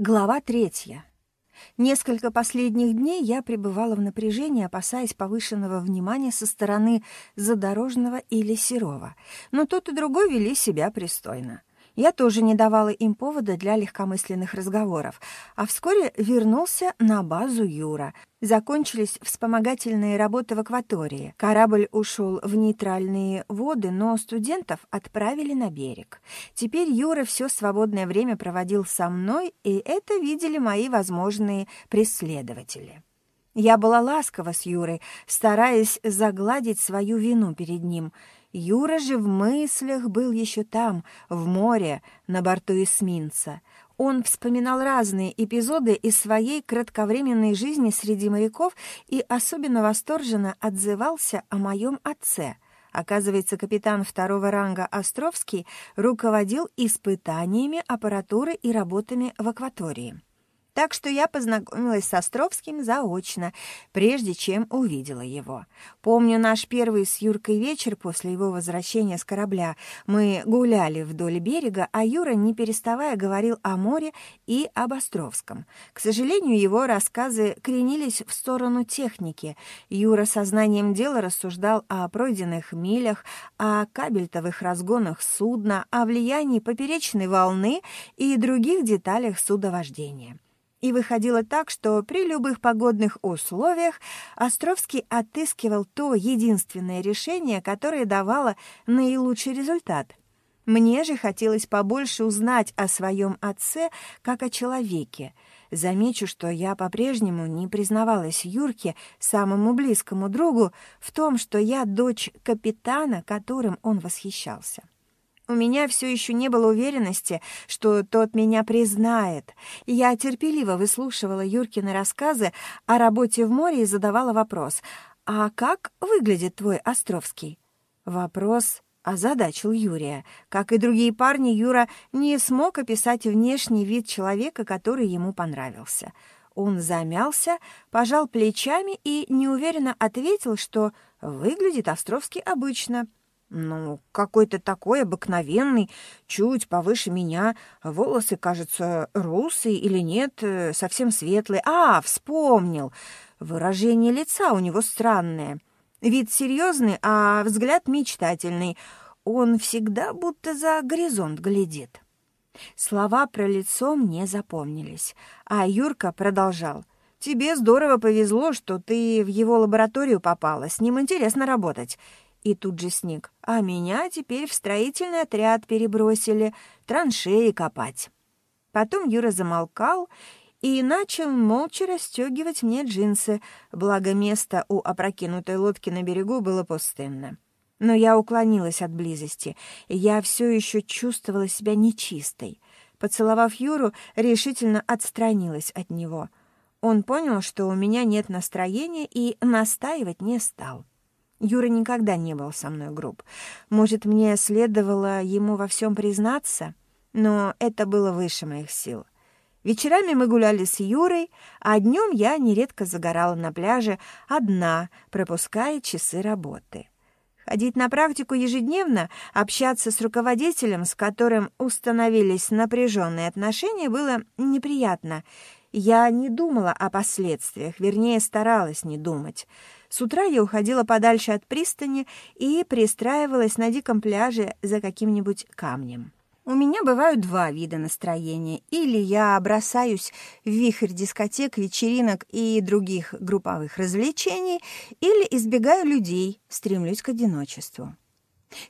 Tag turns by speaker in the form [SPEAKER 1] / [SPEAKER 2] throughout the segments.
[SPEAKER 1] Глава третья. Несколько последних дней я пребывала в напряжении, опасаясь повышенного внимания со стороны Задорожного или Серова, но тот и другой вели себя пристойно. Я тоже не давала им повода для легкомысленных разговоров, а вскоре вернулся на базу Юра. Закончились вспомогательные работы в акватории. Корабль ушел в нейтральные воды, но студентов отправили на берег. Теперь Юра все свободное время проводил со мной, и это видели мои возможные преследователи. Я была ласкова с Юрой, стараясь загладить свою вину перед ним — Юра же в мыслях был еще там, в море, на борту эсминца. Он вспоминал разные эпизоды из своей кратковременной жизни среди моряков и особенно восторженно отзывался о моем отце. Оказывается, капитан второго ранга Островский руководил испытаниями аппаратуры и работами в акватории. Так что я познакомилась с Островским заочно, прежде чем увидела его. Помню наш первый с Юркой вечер после его возвращения с корабля. Мы гуляли вдоль берега, а Юра, не переставая, говорил о море и об Островском. К сожалению, его рассказы кренились в сторону техники. Юра сознанием дела рассуждал о пройденных милях, о кабельтовых разгонах судна, о влиянии поперечной волны и других деталях судовождения. И выходило так, что при любых погодных условиях Островский отыскивал то единственное решение, которое давало наилучший результат. Мне же хотелось побольше узнать о своем отце как о человеке. Замечу, что я по-прежнему не признавалась Юрке, самому близкому другу, в том, что я дочь капитана, которым он восхищался. У меня все еще не было уверенности, что тот меня признает. Я терпеливо выслушивала Юркины рассказы о работе в море и задавала вопрос, «А как выглядит твой Островский?» Вопрос озадачил Юрия. Как и другие парни, Юра не смог описать внешний вид человека, который ему понравился. Он замялся, пожал плечами и неуверенно ответил, что выглядит Островский обычно — ну, какой-то такой обыкновенный, чуть повыше меня. Волосы, кажется, русые или нет, э, совсем светлые. А, вспомнил. Выражение лица у него странное. Вид серьезный, а взгляд мечтательный. Он всегда будто за горизонт глядит. Слова про лицо мне запомнились, а Юрка продолжал. «Тебе здорово повезло, что ты в его лабораторию попала. С ним интересно работать. И тут же сник. А меня теперь в строительный отряд перебросили, траншеи копать. Потом Юра замолкал и начал молча расстегивать мне джинсы, благо место у опрокинутой лодки на берегу было пустынно. Но я уклонилась от близости, я все еще чувствовала себя нечистой. Поцеловав Юру, решительно отстранилась от него. Он понял, что у меня нет настроения, и настаивать не стал. Юра никогда не был со мной груб. Может, мне следовало ему во всем признаться, но это было выше моих сил. Вечерами мы гуляли с Юрой, а днем я нередко загорала на пляже одна, пропуская часы работы. Ходить на практику ежедневно, общаться с руководителем, с которым установились напряженные отношения, было неприятно. Я не думала о последствиях, вернее, старалась не думать. С утра я уходила подальше от пристани и пристраивалась на диком пляже за каким-нибудь камнем. У меня бывают два вида настроения. Или я бросаюсь в вихрь дискотек, вечеринок и других групповых развлечений, или избегаю людей, стремлюсь к одиночеству.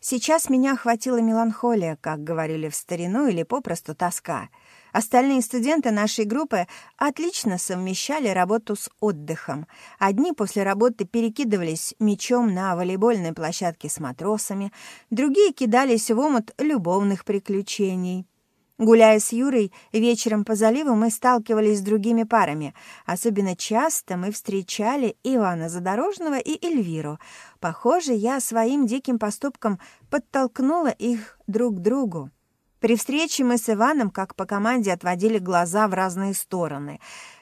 [SPEAKER 1] Сейчас меня охватила меланхолия, как говорили в старину, или попросту тоска — Остальные студенты нашей группы отлично совмещали работу с отдыхом. Одни после работы перекидывались мячом на волейбольной площадке с матросами, другие кидались в омут любовных приключений. Гуляя с Юрой вечером по заливу, мы сталкивались с другими парами. Особенно часто мы встречали Ивана Задорожного и Эльвиру. Похоже, я своим диким поступком подтолкнула их друг к другу. При встрече мы с Иваном, как по команде, отводили глаза в разные стороны.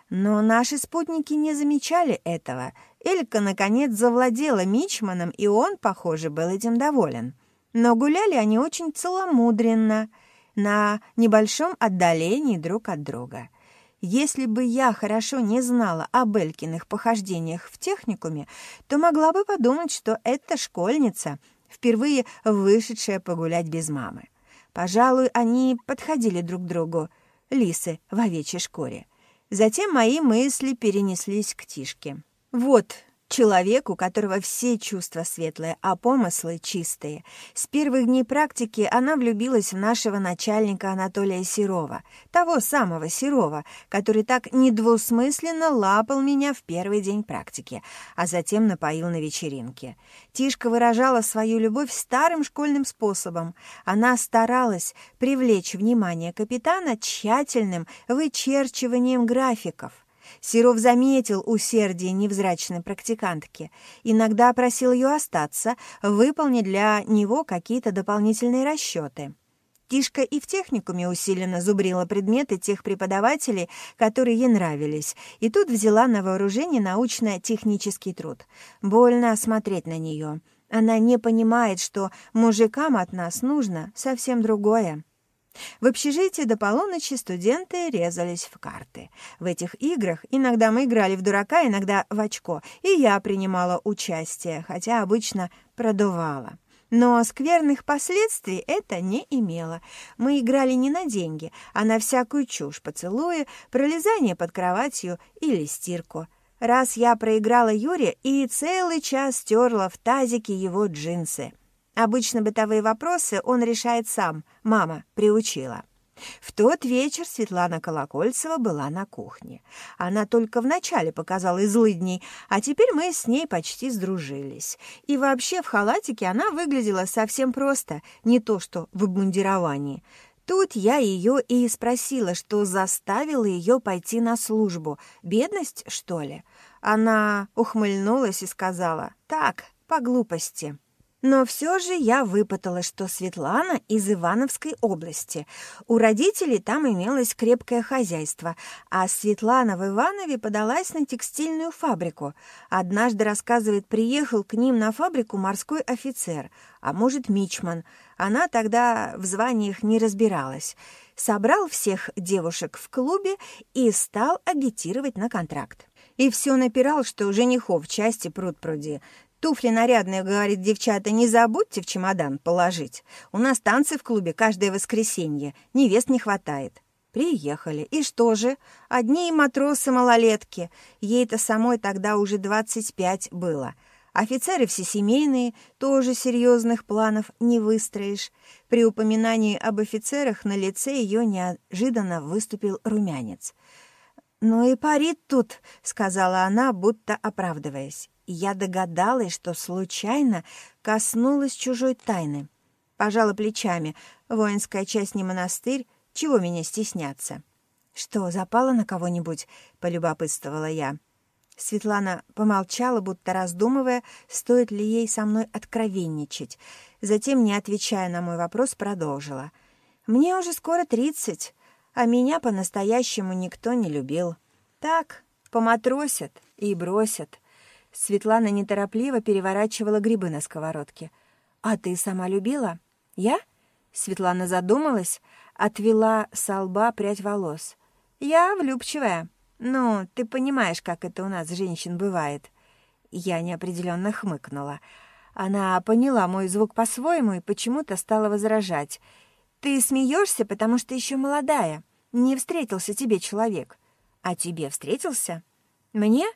[SPEAKER 1] Но наши спутники не замечали этого. Элька, наконец, завладела Мичманом, и он, похоже, был этим доволен. Но гуляли они очень целомудренно, на небольшом отдалении друг от друга. Если бы я хорошо не знала о Белькиных похождениях в техникуме, то могла бы подумать, что это школьница, впервые вышедшая погулять без мамы. Пожалуй, они подходили друг другу, лисы в овечьей шкуре. Затем мои мысли перенеслись к Тишке. Вот Человек, у которого все чувства светлые, а помыслы чистые. С первых дней практики она влюбилась в нашего начальника Анатолия Серова, того самого Серова, который так недвусмысленно лапал меня в первый день практики, а затем напоил на вечеринке. Тишка выражала свою любовь старым школьным способом. Она старалась привлечь внимание капитана тщательным вычерчиванием графиков — Серов заметил усердие невзрачной практикантки. Иногда просил ее остаться, выполнить для него какие-то дополнительные расчеты. Тишка и в техникуме усиленно зубрила предметы тех преподавателей, которые ей нравились, и тут взяла на вооружение научно-технический труд. Больно смотреть на нее. Она не понимает, что мужикам от нас нужно совсем другое. В общежитии до полуночи студенты резались в карты. В этих играх иногда мы играли в дурака, иногда в очко, и я принимала участие, хотя обычно продувала. Но скверных последствий это не имело. Мы играли не на деньги, а на всякую чушь, поцелуи, пролезание под кроватью или стирку. Раз я проиграла Юре и целый час стерла в тазике его джинсы — Обычно бытовые вопросы он решает сам, мама приучила. В тот вечер Светлана Колокольцева была на кухне. Она только вначале показала злыдней, а теперь мы с ней почти сдружились. И вообще в халатике она выглядела совсем просто, не то что в обмундировании. Тут я ее и спросила, что заставило ее пойти на службу. Бедность, что ли? Она ухмыльнулась и сказала, «Так, по глупости». Но все же я выпытала, что Светлана из Ивановской области. У родителей там имелось крепкое хозяйство, а Светлана в Иванове подалась на текстильную фабрику. Однажды, рассказывает, приехал к ним на фабрику морской офицер, а может, мичман. Она тогда в званиях не разбиралась. Собрал всех девушек в клубе и стал агитировать на контракт. И все напирал, что женихов части пруд-пруди. Туфли нарядные, говорит девчата, не забудьте в чемодан положить. У нас танцы в клубе каждое воскресенье, невест не хватает. Приехали. И что же? Одни матросы-малолетки. Ей-то самой тогда уже двадцать пять было. Офицеры всесемейные, тоже серьезных планов не выстроишь. При упоминании об офицерах на лице ее неожиданно выступил румянец. «Ну и парит тут», — сказала она, будто оправдываясь я догадалась, что случайно коснулась чужой тайны. Пожала плечами. Воинская часть не монастырь, чего меня стесняться? «Что, запала на кого-нибудь?» — полюбопытствовала я. Светлана помолчала, будто раздумывая, стоит ли ей со мной откровенничать. Затем, не отвечая на мой вопрос, продолжила. «Мне уже скоро тридцать, а меня по-настоящему никто не любил. Так, поматросят и бросят. Светлана неторопливо переворачивала грибы на сковородке. «А ты сама любила?» «Я?» Светлана задумалась, отвела с лба прядь волос. «Я влюбчивая. Ну, ты понимаешь, как это у нас, женщин, бывает». Я неопределенно хмыкнула. Она поняла мой звук по-своему и почему-то стала возражать. «Ты смеешься, потому что еще молодая. Не встретился тебе человек. А тебе встретился?» «Мне?»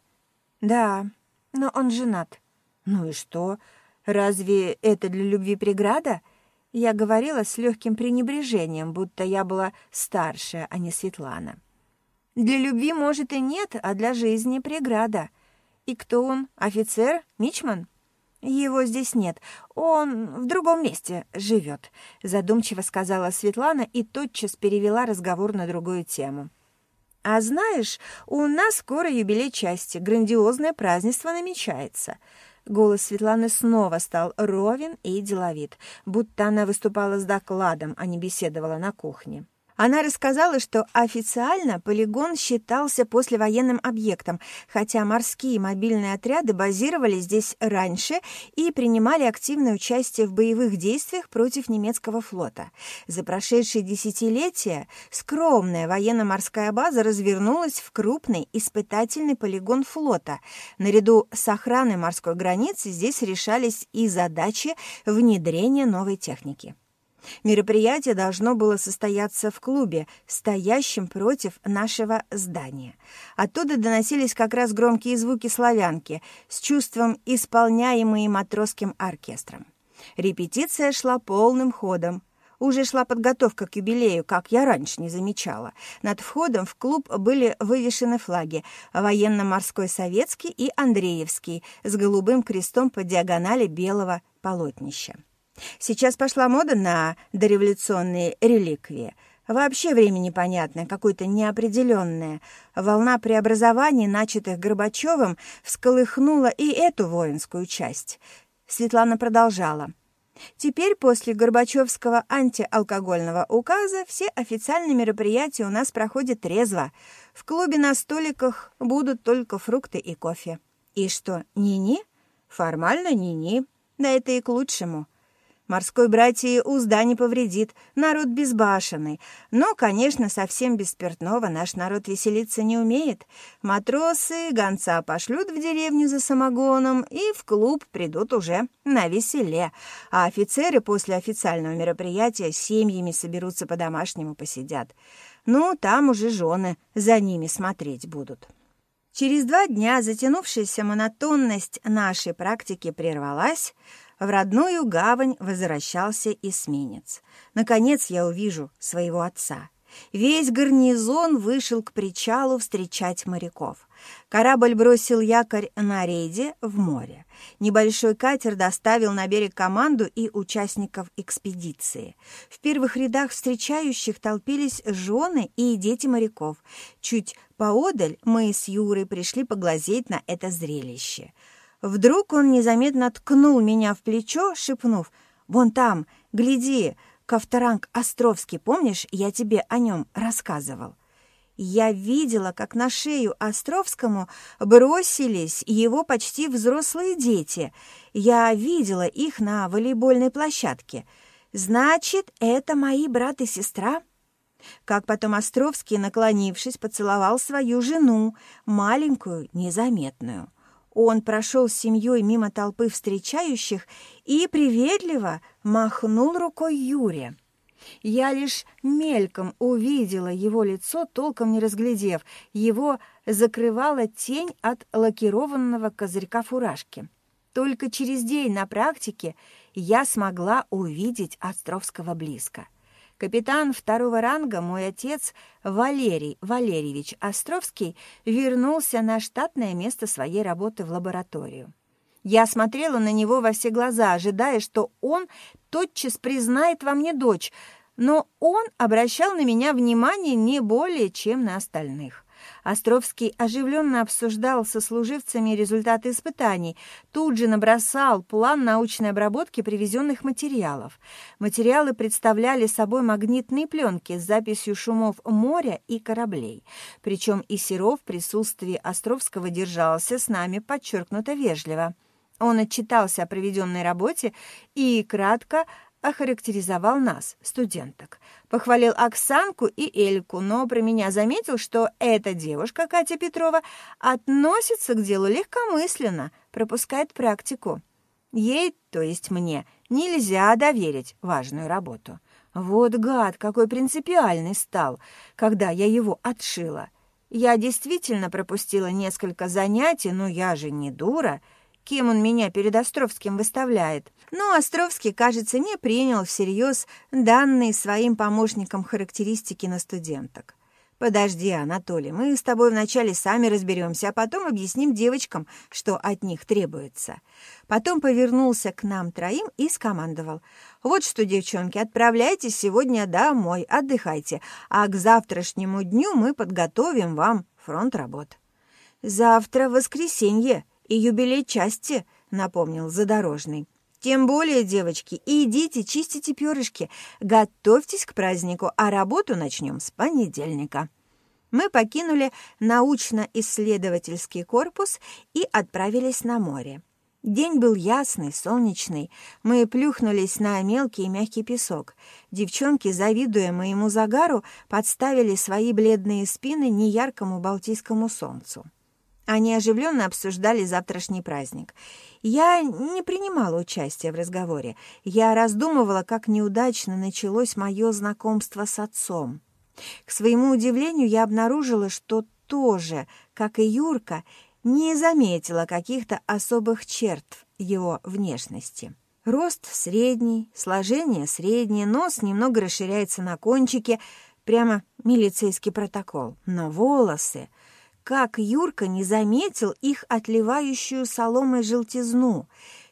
[SPEAKER 1] «Да, но он женат. Ну и что? Разве это для любви преграда? Я говорила с легким пренебрежением, будто я была старше, а не Светлана. Для любви, может, и нет, а для жизни преграда. И кто он? Офицер? Мичман? Его здесь нет. Он в другом месте живет, задумчиво сказала Светлана и тотчас перевела разговор на другую тему. А знаешь, у нас скоро юбилей части, грандиозное празднество намечается. Голос Светланы снова стал ровен и деловит, будто она выступала с докладом, а не беседовала на кухне. Она рассказала, что официально полигон считался послевоенным объектом, хотя морские мобильные отряды базировались здесь раньше и принимали активное участие в боевых действиях против немецкого флота. За прошедшие десятилетия скромная военно-морская база развернулась в крупный испытательный полигон флота. Наряду с охраной морской границы здесь решались и задачи внедрения новой техники. Мероприятие должно было состояться в клубе, стоящем против нашего здания. Оттуда доносились как раз громкие звуки славянки, с чувством исполняемые матросским оркестром. Репетиция шла полным ходом. Уже шла подготовка к юбилею, как я раньше не замечала. Над входом в клуб были вывешены флаги военно-морской советский и Андреевский с голубым крестом по диагонали белого полотнища. Сейчас пошла мода на дореволюционные реликвии. Вообще время непонятное, какое-то неопределенное. Волна преобразований, начатых Горбачевым, всколыхнула и эту воинскую часть. Светлана продолжала. Теперь после Горбачевского антиалкогольного указа все официальные мероприятия у нас проходят трезво. В клубе на столиках будут только фрукты и кофе. И что, ни-ни? Формально ни-ни. Да это и к лучшему. Морской братье узда не повредит, народ безбашенный. Но, конечно, совсем без спиртного наш народ веселиться не умеет. Матросы гонца пошлют в деревню за самогоном и в клуб придут уже на веселе. А офицеры после официального мероприятия семьями соберутся по-домашнему посидят. Ну, там уже жены за ними смотреть будут. Через два дня затянувшаяся монотонность нашей практики прервалась, в родную гавань возвращался эсминец. Наконец я увижу своего отца. Весь гарнизон вышел к причалу встречать моряков. Корабль бросил якорь на рейде в море. Небольшой катер доставил на берег команду и участников экспедиции. В первых рядах встречающих толпились жены и дети моряков. Чуть поодаль мы с Юрой пришли поглазеть на это зрелище — Вдруг он незаметно ткнул меня в плечо, шепнув «Вон там, гляди, Ковторанг Островский, помнишь, я тебе о нем рассказывал?» Я видела, как на шею Островскому бросились его почти взрослые дети. Я видела их на волейбольной площадке. Значит, это мои брат и сестра? Как потом Островский, наклонившись, поцеловал свою жену, маленькую, незаметную. Он прошел с семьей мимо толпы встречающих и приветливо махнул рукой Юре. Я лишь мельком увидела его лицо, толком не разглядев. Его закрывала тень от лакированного козырька фуражки. Только через день на практике я смогла увидеть Островского близко. Капитан второго ранга, мой отец Валерий Валерьевич Островский, вернулся на штатное место своей работы в лабораторию. Я смотрела на него во все глаза, ожидая, что он тотчас признает во мне дочь, но он обращал на меня внимание не более, чем на остальных. Островский оживленно обсуждал со служивцами результаты испытаний, тут же набросал план научной обработки привезенных материалов. Материалы представляли собой магнитные пленки с записью шумов моря и кораблей. Причем и Серов в присутствии Островского держался с нами подчеркнуто вежливо. Он отчитался о проведенной работе и кратко охарактеризовал нас, студенток. Похвалил Оксанку и Эльку, но про меня заметил, что эта девушка, Катя Петрова, относится к делу легкомысленно, пропускает практику. Ей, то есть мне, нельзя доверить важную работу. Вот гад, какой принципиальный стал, когда я его отшила. Я действительно пропустила несколько занятий, но я же не дура — кем он меня перед Островским выставляет. Но Островский, кажется, не принял всерьез данные своим помощникам характеристики на студенток. «Подожди, Анатолий, мы с тобой вначале сами разберемся, а потом объясним девочкам, что от них требуется». Потом повернулся к нам троим и скомандовал. «Вот что, девчонки, отправляйтесь сегодня домой, отдыхайте, а к завтрашнему дню мы подготовим вам фронт работ». «Завтра воскресенье», и юбилей части», — напомнил Задорожный. Тем более, девочки, идите, чистите перышки, готовьтесь к празднику, а работу начнем с понедельника. Мы покинули научно-исследовательский корпус и отправились на море. День был ясный, солнечный. Мы плюхнулись на мелкий и мягкий песок. Девчонки, завидуя моему загару, подставили свои бледные спины неяркому балтийскому солнцу. Они оживленно обсуждали завтрашний праздник. Я не принимала участия в разговоре. Я раздумывала, как неудачно началось мое знакомство с отцом. К своему удивлению, я обнаружила, что тоже, как и Юрка, не заметила каких-то особых черт его внешности. Рост средний, сложение среднее, нос немного расширяется на кончике, прямо милицейский протокол. Но волосы как Юрка не заметил их отливающую соломой желтизну.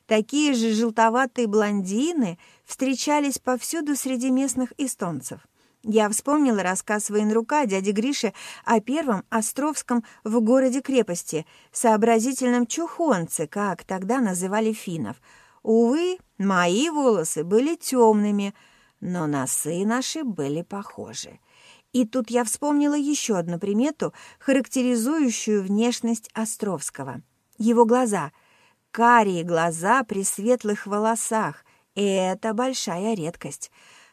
[SPEAKER 1] Такие же желтоватые блондины встречались повсюду среди местных эстонцев. Я вспомнила рассказ военрука дяди Гриши о первом Островском в городе-крепости, сообразительном чухонце, как тогда называли финнов. Увы, мои волосы были темными, но носы наши были похожи. И тут я вспомнила еще одну примету, характеризующую внешность Островского. Его глаза. Карие глаза при светлых волосах. И это большая редкость.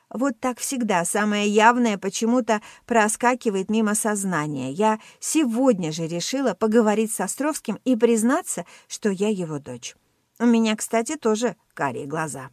[SPEAKER 1] Вот так всегда самое явное почему-то проскакивает мимо сознания. Я сегодня же решила поговорить с Островским и признаться, что я его дочь. У меня, кстати, тоже карие глаза.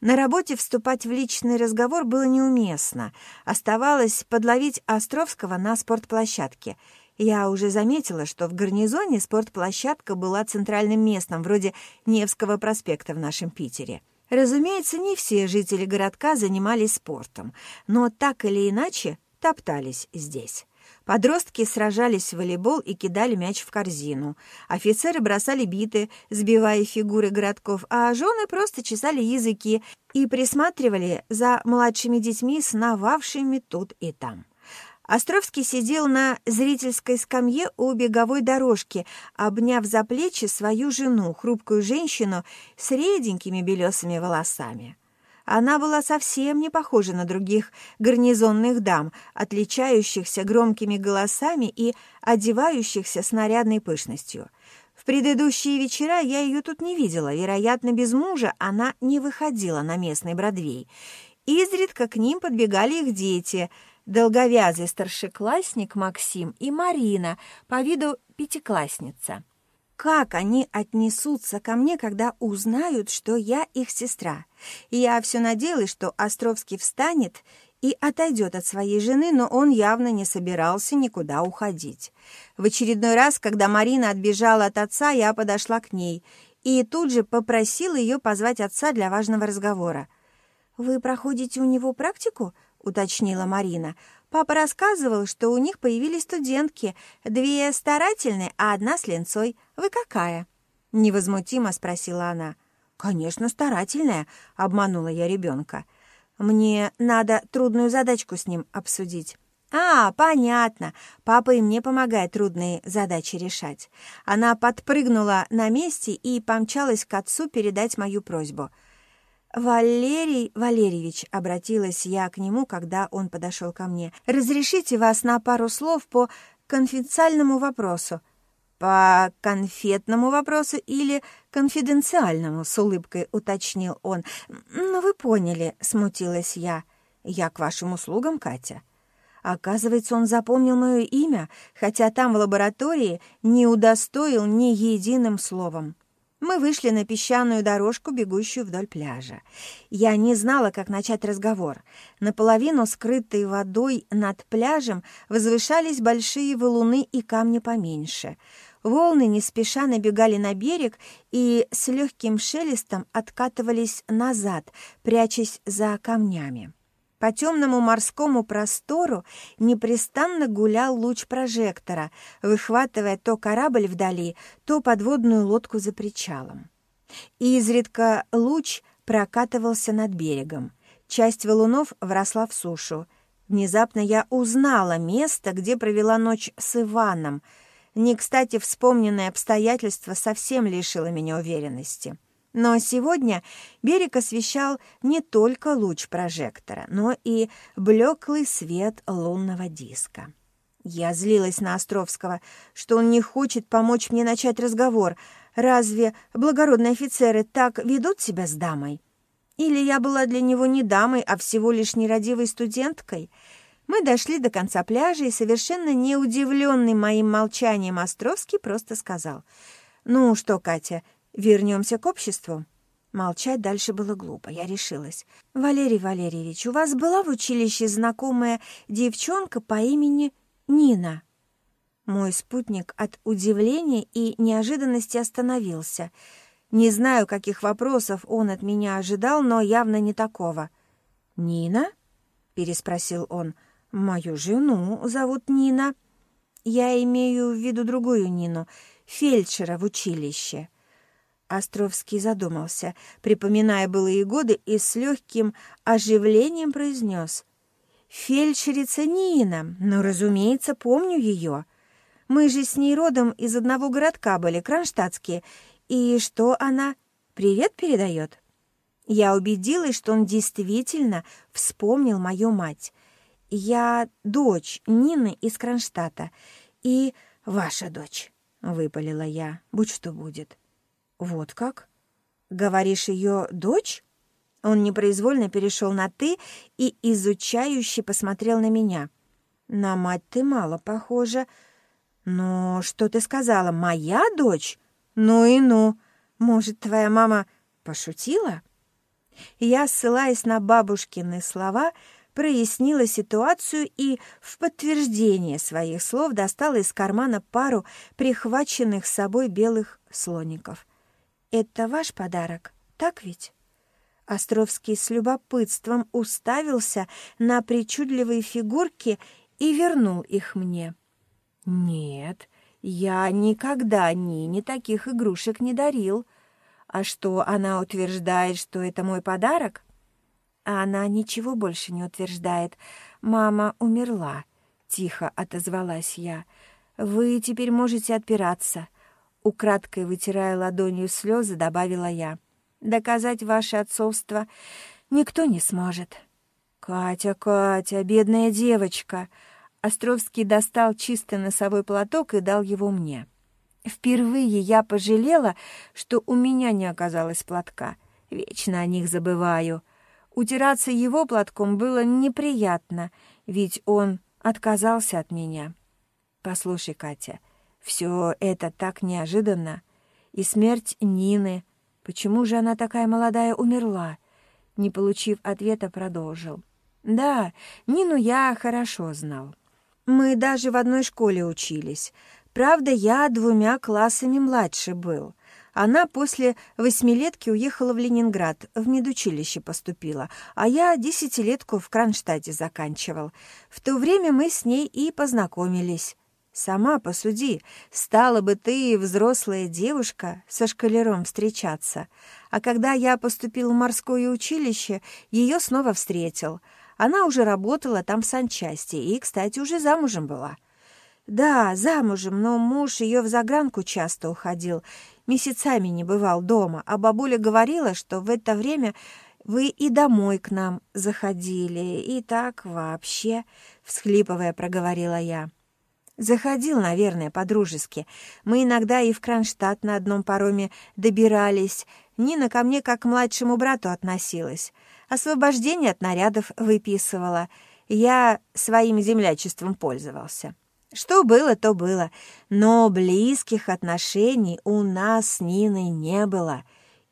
[SPEAKER 1] На работе вступать в личный разговор было неуместно. Оставалось подловить Островского на спортплощадке. Я уже заметила, что в гарнизоне спортплощадка была центральным местом, вроде Невского проспекта в нашем Питере. Разумеется, не все жители городка занимались спортом, но так или иначе топтались здесь. Подростки сражались в волейбол и кидали мяч в корзину. Офицеры бросали биты, сбивая фигуры городков, а жены просто чесали языки и присматривали за младшими детьми, сновавшими тут и там. Островский сидел на зрительской скамье у беговой дорожки, обняв за плечи свою жену, хрупкую женщину с реденькими белесыми волосами. Она была совсем не похожа на других гарнизонных дам, отличающихся громкими голосами и одевающихся с нарядной пышностью. В предыдущие вечера я ее тут не видела. Вероятно, без мужа она не выходила на местный Бродвей. Изредка к ним подбегали их дети — долговязый старшеклассник Максим и Марина, по виду пятиклассница. Как они отнесутся ко мне, когда узнают, что я их сестра? Я все надеялась, что Островский встанет и отойдет от своей жены, но он явно не собирался никуда уходить. В очередной раз, когда Марина отбежала от отца, я подошла к ней и тут же попросила ее позвать отца для важного разговора. «Вы проходите у него практику?» — уточнила Марина. Папа рассказывал, что у них появились студентки, две старательные, а одна с ленцой. Вы какая?» Невозмутимо спросила она. «Конечно, старательная», — обманула я ребенка. «Мне надо трудную задачку с ним обсудить». «А, понятно. Папа и мне помогает трудные задачи решать». Она подпрыгнула на месте и помчалась к отцу передать мою просьбу — «Валерий Валерьевич», — обратилась я к нему, когда он подошел ко мне, — «разрешите вас на пару слов по конфиденциальному вопросу». «По конфетному вопросу или конфиденциальному?» — с улыбкой уточнил он. «Ну, вы поняли», — смутилась я. «Я к вашим услугам, Катя». Оказывается, он запомнил мое имя, хотя там в лаборатории не удостоил ни единым словом. Мы вышли на песчаную дорожку, бегущую вдоль пляжа. Я не знала, как начать разговор. Наполовину скрытой водой над пляжем возвышались большие валуны и камни поменьше. Волны не спеша набегали на берег и с легким шелестом откатывались назад, прячась за камнями. По темному морскому простору непрестанно гулял луч прожектора, выхватывая то корабль вдали, то подводную лодку за причалом. изредка луч прокатывался над берегом. Часть валунов вросла в сушу. Внезапно я узнала место, где провела ночь с Иваном. Не кстати вспомненное обстоятельство совсем лишило меня уверенности. Но сегодня берег освещал не только луч прожектора, но и блеклый свет лунного диска. Я злилась на Островского, что он не хочет помочь мне начать разговор. Разве благородные офицеры так ведут себя с дамой? Или я была для него не дамой, а всего лишь нерадивой студенткой? Мы дошли до конца пляжа, и совершенно не удивленный моим молчанием Островский просто сказал. «Ну что, Катя, вернемся к обществу?» Молчать дальше было глупо, я решилась. «Валерий Валерьевич, у вас была в училище знакомая девчонка по имени Нина?» Мой спутник от удивления и неожиданности остановился. Не знаю, каких вопросов он от меня ожидал, но явно не такого. «Нина?» — переспросил он. «Мою жену зовут Нина. Я имею в виду другую Нину, фельдшера в училище». Островский задумался, припоминая былые годы, и с легким оживлением произнес. «Фельдшерица Нина, ну, разумеется, помню ее. Мы же с ней родом из одного городка были, кронштадтские. И что она? Привет передает?» Я убедилась, что он действительно вспомнил мою мать. «Я дочь Нины из Кронштадта и ваша дочь», — выпалила я, будь что будет. «Вот как? Говоришь, ее дочь?» Он непроизвольно перешел на «ты» и изучающе посмотрел на меня. «На мать ты мало похожа. Но что ты сказала, моя дочь? Ну и ну. Может, твоя мама пошутила?» Я, ссылаясь на бабушкины слова, прояснила ситуацию и в подтверждение своих слов достала из кармана пару прихваченных с собой белых слоников. «Это ваш подарок, так ведь?» Островский с любопытством уставился на причудливые фигурки и вернул их мне. «Нет, я никогда Нине таких игрушек не дарил. А что, она утверждает, что это мой подарок?» А она ничего больше не утверждает. «Мама умерла», — тихо отозвалась я. «Вы теперь можете отпираться». Украдкой вытирая ладонью слезы, добавила я. Доказать ваше отцовство никто не сможет. Катя, Катя, бедная девочка. Островский достал чистый носовой платок и дал его мне. Впервые я пожалела, что у меня не оказалось платка. Вечно о них забываю. Утираться его платком было неприятно, ведь он отказался от меня. Послушай, Катя, все это так неожиданно. И смерть Нины, Почему же она такая молодая умерла? Не получив ответа, продолжил. Да, Нину я хорошо знал. Мы даже в одной школе учились. Правда, я двумя классами младше был. Она после восьмилетки уехала в Ленинград, в медучилище поступила, а я десятилетку в Кронштадте заканчивал. В то время мы с ней и познакомились. Сама посуди, стала бы ты, взрослая девушка, со шкалером встречаться. А когда я поступил в морское училище, ее снова встретил. Она уже работала там в санчасти и, кстати, уже замужем была. Да, замужем, но муж ее в загранку часто уходил, месяцами не бывал дома, а бабуля говорила, что в это время вы и домой к нам заходили, и так вообще, — всхлипывая, проговорила я. Заходил, наверное, по-дружески. Мы иногда и в Кронштадт на одном пароме добирались. Нина ко мне как к младшему брату относилась. Освобождение от нарядов выписывала. Я своим землячеством пользовался. Что было, то было. Но близких отношений у нас с Ниной не было.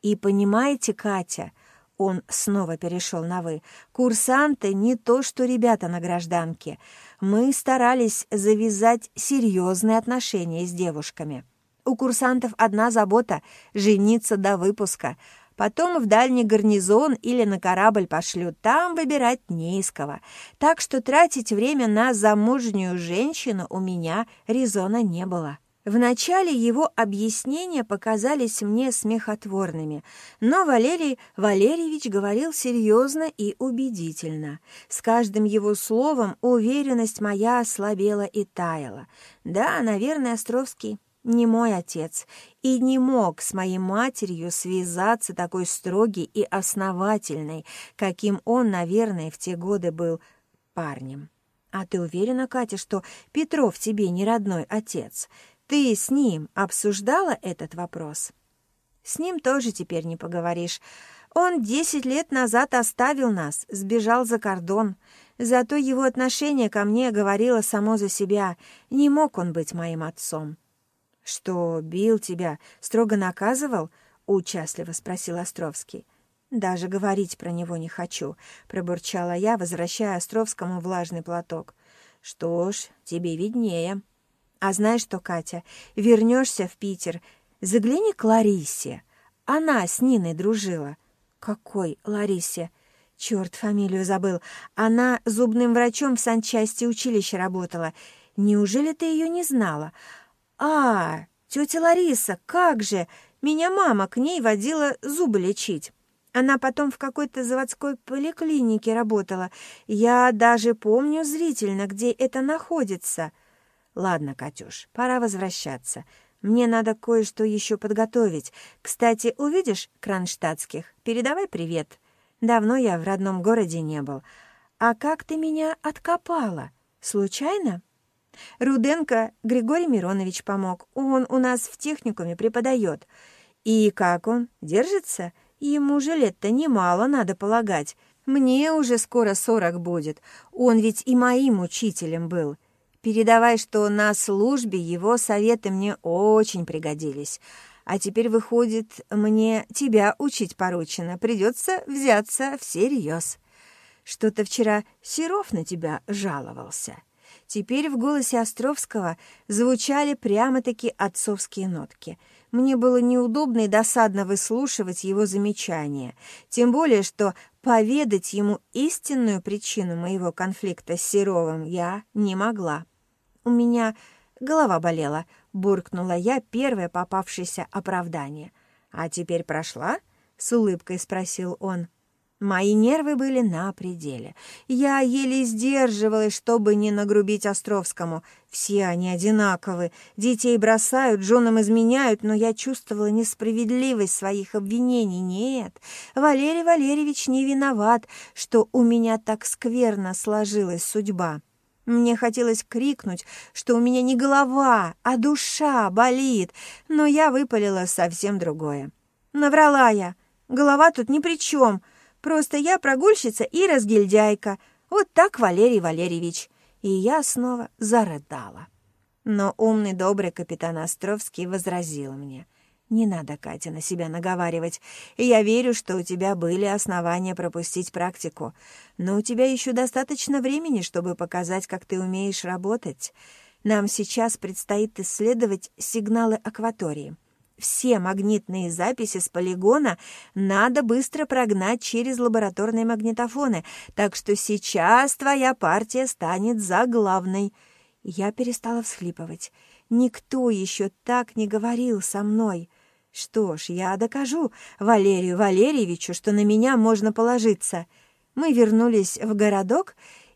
[SPEAKER 1] И понимаете, Катя, он снова перешел на «вы», курсанты не то, что ребята на гражданке — мы старались завязать серьезные отношения с девушками. У курсантов одна забота — жениться до выпуска. Потом в дальний гарнизон или на корабль пошлют, там выбирать не из кого. Так что тратить время на замужнюю женщину у меня резона не было. Вначале его объяснения показались мне смехотворными, но Валерий Валерьевич говорил серьезно и убедительно. С каждым его словом уверенность моя ослабела и таяла. Да, наверное, Островский не мой отец и не мог с моей матерью связаться такой строгий и основательный, каким он, наверное, в те годы был парнем. А ты уверена, Катя, что Петров тебе не родной отец? Ты с ним обсуждала этот вопрос? С ним тоже теперь не поговоришь. Он десять лет назад оставил нас, сбежал за кордон. Зато его отношение ко мне говорило само за себя. Не мог он быть моим отцом. «Что, бил тебя, строго наказывал?» — участливо спросил Островский. «Даже говорить про него не хочу», — пробурчала я, возвращая Островскому влажный платок. «Что ж, тебе виднее». «А знаешь что, Катя, вернешься в Питер, загляни к Ларисе. Она с Ниной дружила». «Какой Ларисе?» Черт, фамилию забыл. Она зубным врачом в санчасти училища работала. Неужели ты ее не знала? «А, тетя Лариса, как же! Меня мама к ней водила зубы лечить. Она потом в какой-то заводской поликлинике работала. Я даже помню зрительно, где это находится». «Ладно, Катюш, пора возвращаться. Мне надо кое-что еще подготовить. Кстати, увидишь кронштадтских? Передавай привет. Давно я в родном городе не был. А как ты меня откопала? Случайно?» Руденко Григорий Миронович помог. Он у нас в техникуме преподает. И как он? Держится? Ему же лет-то немало, надо полагать. Мне уже скоро сорок будет. Он ведь и моим учителем был. Передавай, что на службе его советы мне очень пригодились. А теперь, выходит, мне тебя учить поручено. Придется взяться всерьез. Что-то вчера Серов на тебя жаловался». Теперь в голосе Островского звучали прямо-таки отцовские нотки. Мне было неудобно и досадно выслушивать его замечания, тем более, что поведать ему истинную причину моего конфликта с Серовым я не могла. «У меня голова болела», — буркнула я первое попавшееся оправдание. «А теперь прошла?» — с улыбкой спросил он. Мои нервы были на пределе. Я еле сдерживалась, чтобы не нагрубить Островскому. Все они одинаковы. Детей бросают, женам изменяют, но я чувствовала несправедливость своих обвинений. Нет, Валерий Валерьевич не виноват, что у меня так скверно сложилась судьба. Мне хотелось крикнуть, что у меня не голова, а душа болит, но я выпалила совсем другое. Наврала я. Голова тут ни при чем. Просто я прогульщица и разгильдяйка. Вот так, Валерий Валерьевич». И я снова зарыдала. Но умный, добрый капитан Островский возразил мне. «Не надо, Катя, на себя наговаривать. Я верю, что у тебя были основания пропустить практику. Но у тебя еще достаточно времени, чтобы показать, как ты умеешь работать. Нам сейчас предстоит исследовать сигналы акватории все магнитные записи с полигона надо быстро прогнать через лабораторные магнитофоны, так что сейчас твоя партия станет заглавной». Я перестала всхлипывать. Никто еще так не говорил со мной. Что ж, я докажу Валерию Валерьевичу, что на меня можно положиться. Мы вернулись в городок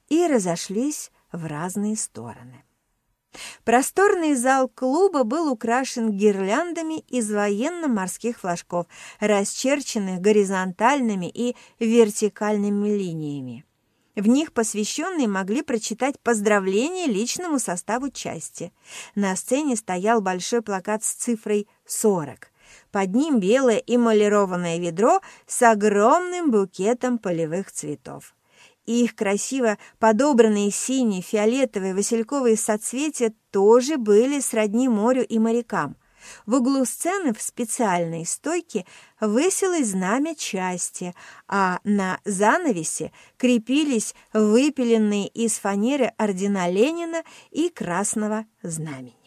[SPEAKER 1] и разошлись в разные стороны. Просторный зал клуба был украшен гирляндами из военно-морских флажков, расчерченных горизонтальными и вертикальными линиями. В них посвященные могли прочитать поздравления личному составу части. На сцене стоял большой плакат с цифрой 40. Под ним белое эмалированное ведро с огромным букетом полевых цветов. Их красиво подобранные синие, фиолетовые, васильковые соцветия тоже были сродни морю и морякам. В углу сцены в специальной стойке высилось знамя части, а на занавесе крепились выпиленные из фанеры ордена Ленина и Красного Знамени.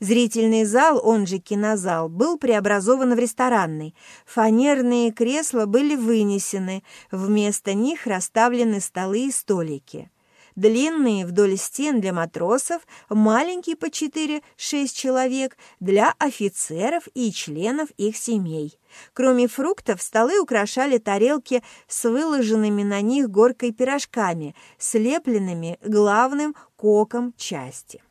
[SPEAKER 1] Зрительный зал, он же кинозал, был преобразован в ресторанный. Фанерные кресла были вынесены, вместо них расставлены столы и столики. Длинные вдоль стен для матросов, маленькие по 4-6 человек для офицеров и членов их семей. Кроме фруктов, столы украшали тарелки с выложенными на них горкой пирожками, слепленными главным коком части.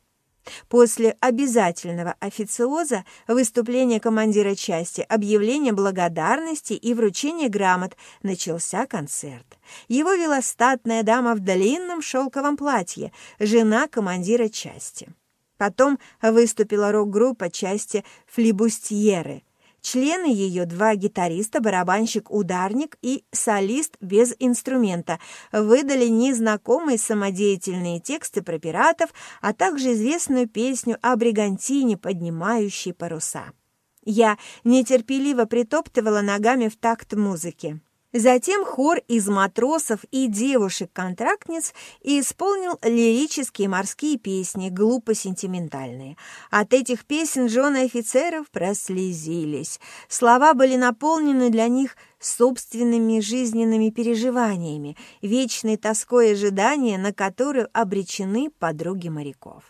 [SPEAKER 1] После обязательного официоза, выступления командира части, объявления благодарности и вручения грамот начался концерт. Его вела статная дама в длинном шелковом платье, жена командира части. Потом выступила рок-группа части «Флибустьеры», Члены ее, два гитариста, барабанщик-ударник и солист без инструмента, выдали незнакомые самодеятельные тексты про пиратов, а также известную песню о бригантине, поднимающей паруса. Я нетерпеливо притоптывала ногами в такт музыки. Затем хор из матросов и девушек-контрактниц исполнил лирические морские песни, глупо-сентиментальные. От этих песен жены офицеров прослезились. Слова были наполнены для них собственными жизненными переживаниями, вечной тоской ожидания, на которую обречены подруги моряков.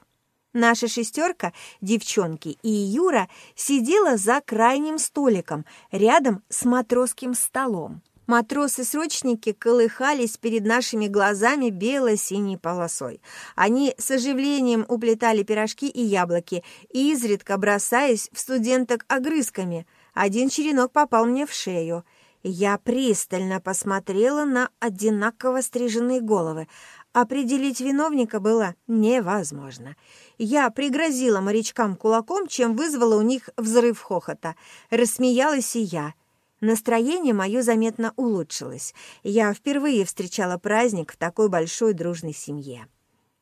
[SPEAKER 1] Наша шестерка, девчонки и Юра, сидела за крайним столиком, рядом с матросским столом. Матросы-срочники колыхались перед нашими глазами бело-синей полосой. Они с оживлением уплетали пирожки и яблоки, изредка бросаясь в студенток огрызками. Один черенок попал мне в шею. Я пристально посмотрела на одинаково стриженные головы. Определить виновника было невозможно. Я пригрозила морячкам кулаком, чем вызвала у них взрыв хохота. Рассмеялась и я — Настроение мое заметно улучшилось. Я впервые встречала праздник в такой большой дружной семье.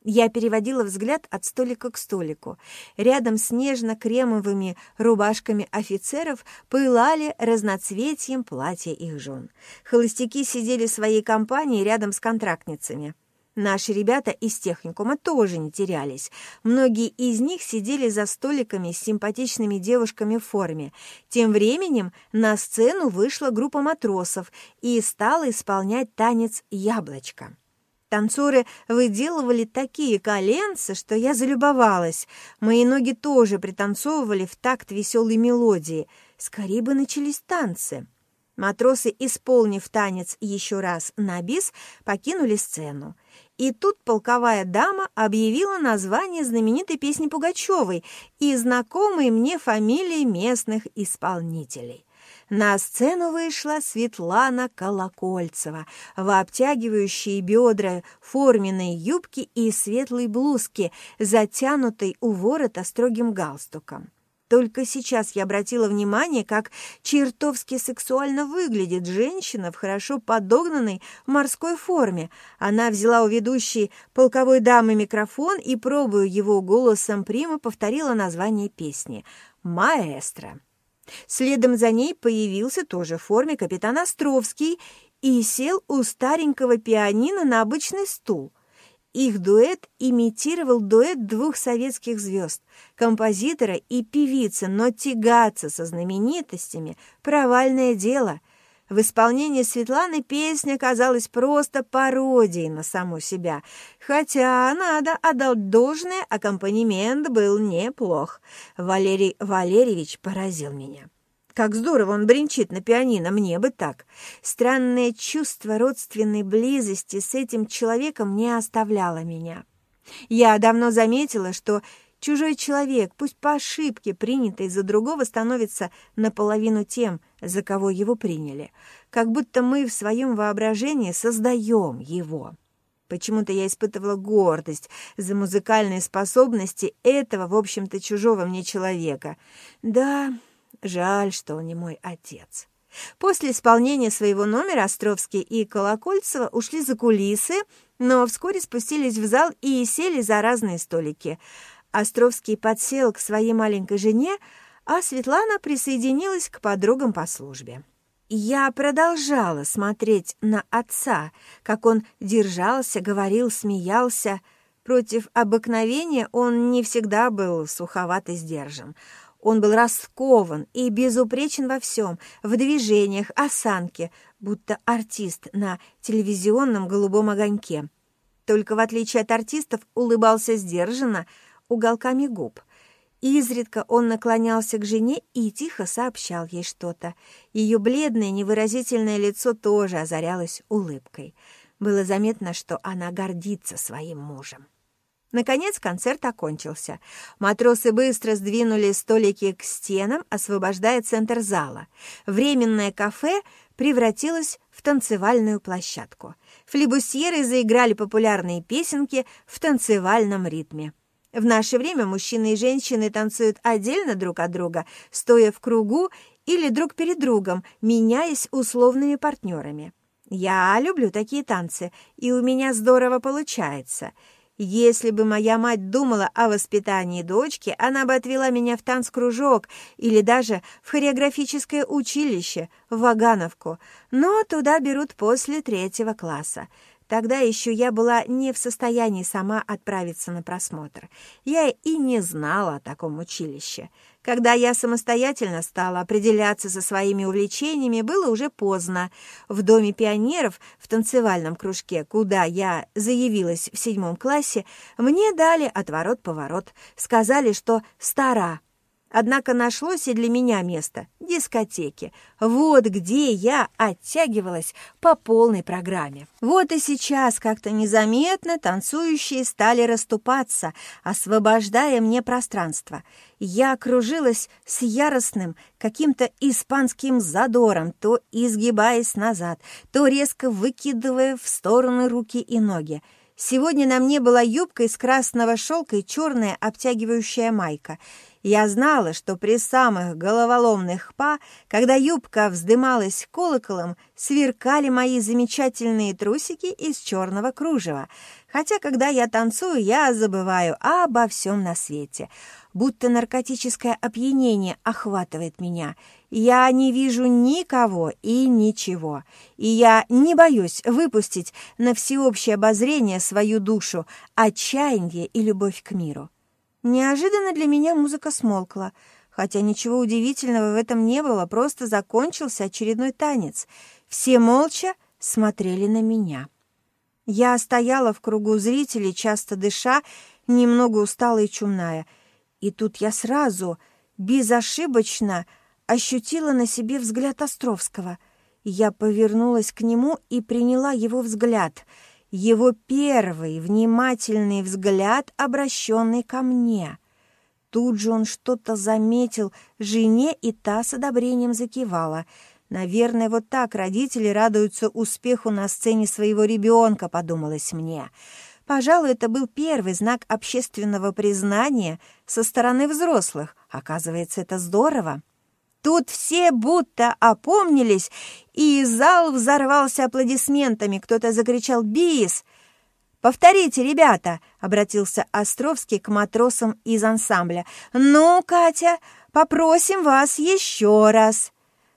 [SPEAKER 1] Я переводила взгляд от столика к столику. Рядом с нежно-кремовыми рубашками офицеров пылали разноцветием платья их жен. Холостяки сидели своей компании рядом с контрактницами. Наши ребята из техникума тоже не терялись. Многие из них сидели за столиками с симпатичными девушками в форме. Тем временем на сцену вышла группа матросов и стала исполнять танец «Яблочко». Танцоры выделывали такие коленцы, что я залюбовалась. Мои ноги тоже пританцовывали в такт веселой мелодии. Скорее бы начались танцы. Матросы, исполнив танец еще раз на бис, покинули сцену. И тут полковая дама объявила название знаменитой песни Пугачевой и знакомые мне фамилии местных исполнителей. На сцену вышла Светлана Колокольцева в обтягивающие бедра форменной юбки и светлой блузке, затянутой у ворота строгим галстуком. Только сейчас я обратила внимание, как чертовски сексуально выглядит женщина в хорошо подогнанной морской форме. Она взяла у ведущей полковой дамы микрофон и, пробуя его голосом прима, повторила название песни «Маэстро». Следом за ней появился тоже в форме капитан Островский и сел у старенького пианино на обычный стул. Их дуэт имитировал дуэт двух советских звезд, композитора и певицы, но тягаться со знаменитостями — провальное дело. В исполнении Светланы песня казалась просто пародией на саму себя, хотя, надо отдать должное, аккомпанемент был неплох. Валерий Валерьевич поразил меня. Как здорово он бренчит на пианино, мне бы так. Странное чувство родственной близости с этим человеком не оставляло меня. Я давно заметила, что чужой человек, пусть по ошибке принятый за другого, становится наполовину тем, за кого его приняли. Как будто мы в своем воображении создаем его. Почему-то я испытывала гордость за музыкальные способности этого, в общем-то, чужого мне человека. Да, Жаль, что он не мой отец. После исполнения своего номера Островский и Колокольцева ушли за кулисы, но вскоре спустились в зал и сели за разные столики. Островский подсел к своей маленькой жене, а Светлана присоединилась к подругам по службе. Я продолжала смотреть на отца, как он держался, говорил, смеялся. Против обыкновения он не всегда был суховат и сдержан. Он был раскован и безупречен во всем, в движениях, осанке, будто артист на телевизионном голубом огоньке. Только в отличие от артистов улыбался сдержанно, уголками губ. Изредка он наклонялся к жене и тихо сообщал ей что-то. Ее бледное невыразительное лицо тоже озарялось улыбкой. Было заметно, что она гордится своим мужем. Наконец концерт окончился. Матросы быстро сдвинули столики к стенам, освобождая центр зала. Временное кафе превратилось в танцевальную площадку. Флибусьеры заиграли популярные песенки в танцевальном ритме. В наше время мужчины и женщины танцуют отдельно друг от друга, стоя в кругу или друг перед другом, меняясь условными партнерами. Я люблю такие танцы, и у меня здорово получается — если бы моя мать думала о воспитании дочки, она бы отвела меня в танцкружок или даже в хореографическое училище, в Вагановку, но туда берут после третьего класса. Тогда еще я была не в состоянии сама отправиться на просмотр. Я и не знала о таком училище. Когда я самостоятельно стала определяться со своими увлечениями, было уже поздно. В Доме пионеров, в танцевальном кружке, куда я заявилась в седьмом классе, мне дали отворот-поворот. Сказали, что стара, Однако нашлось и для меня место — дискотеки. Вот где я оттягивалась по полной программе. Вот и сейчас как-то незаметно танцующие стали расступаться, освобождая мне пространство. Я окружилась с яростным каким-то испанским задором, то изгибаясь назад, то резко выкидывая в стороны руки и ноги. Сегодня на мне была юбка из красного шелка и черная обтягивающая майка — я знала, что при самых головоломных па, когда юбка вздымалась колоколом, сверкали мои замечательные трусики из черного кружева. Хотя, когда я танцую, я забываю обо всем на свете. Будто наркотическое опьянение охватывает меня. Я не вижу никого и ничего. И я не боюсь выпустить на всеобщее обозрение свою душу, отчаяние и любовь к миру. Неожиданно для меня музыка смолкла, хотя ничего удивительного в этом не было, просто закончился очередной танец. Все молча смотрели на меня. Я стояла в кругу зрителей, часто дыша, немного усталая и чумная. И тут я сразу, безошибочно, ощутила на себе взгляд Островского. Я повернулась к нему и приняла его взгляд — его первый внимательный взгляд, обращенный ко мне. Тут же он что-то заметил жене, и та с одобрением закивала. «Наверное, вот так родители радуются успеху на сцене своего ребенка», — подумалось мне. Пожалуй, это был первый знак общественного признания со стороны взрослых. Оказывается, это здорово. Тут все будто опомнились, и зал взорвался аплодисментами. Кто-то закричал «Бис!» «Повторите, ребята!» — обратился Островский к матросам из ансамбля. «Ну, Катя, попросим вас еще раз!»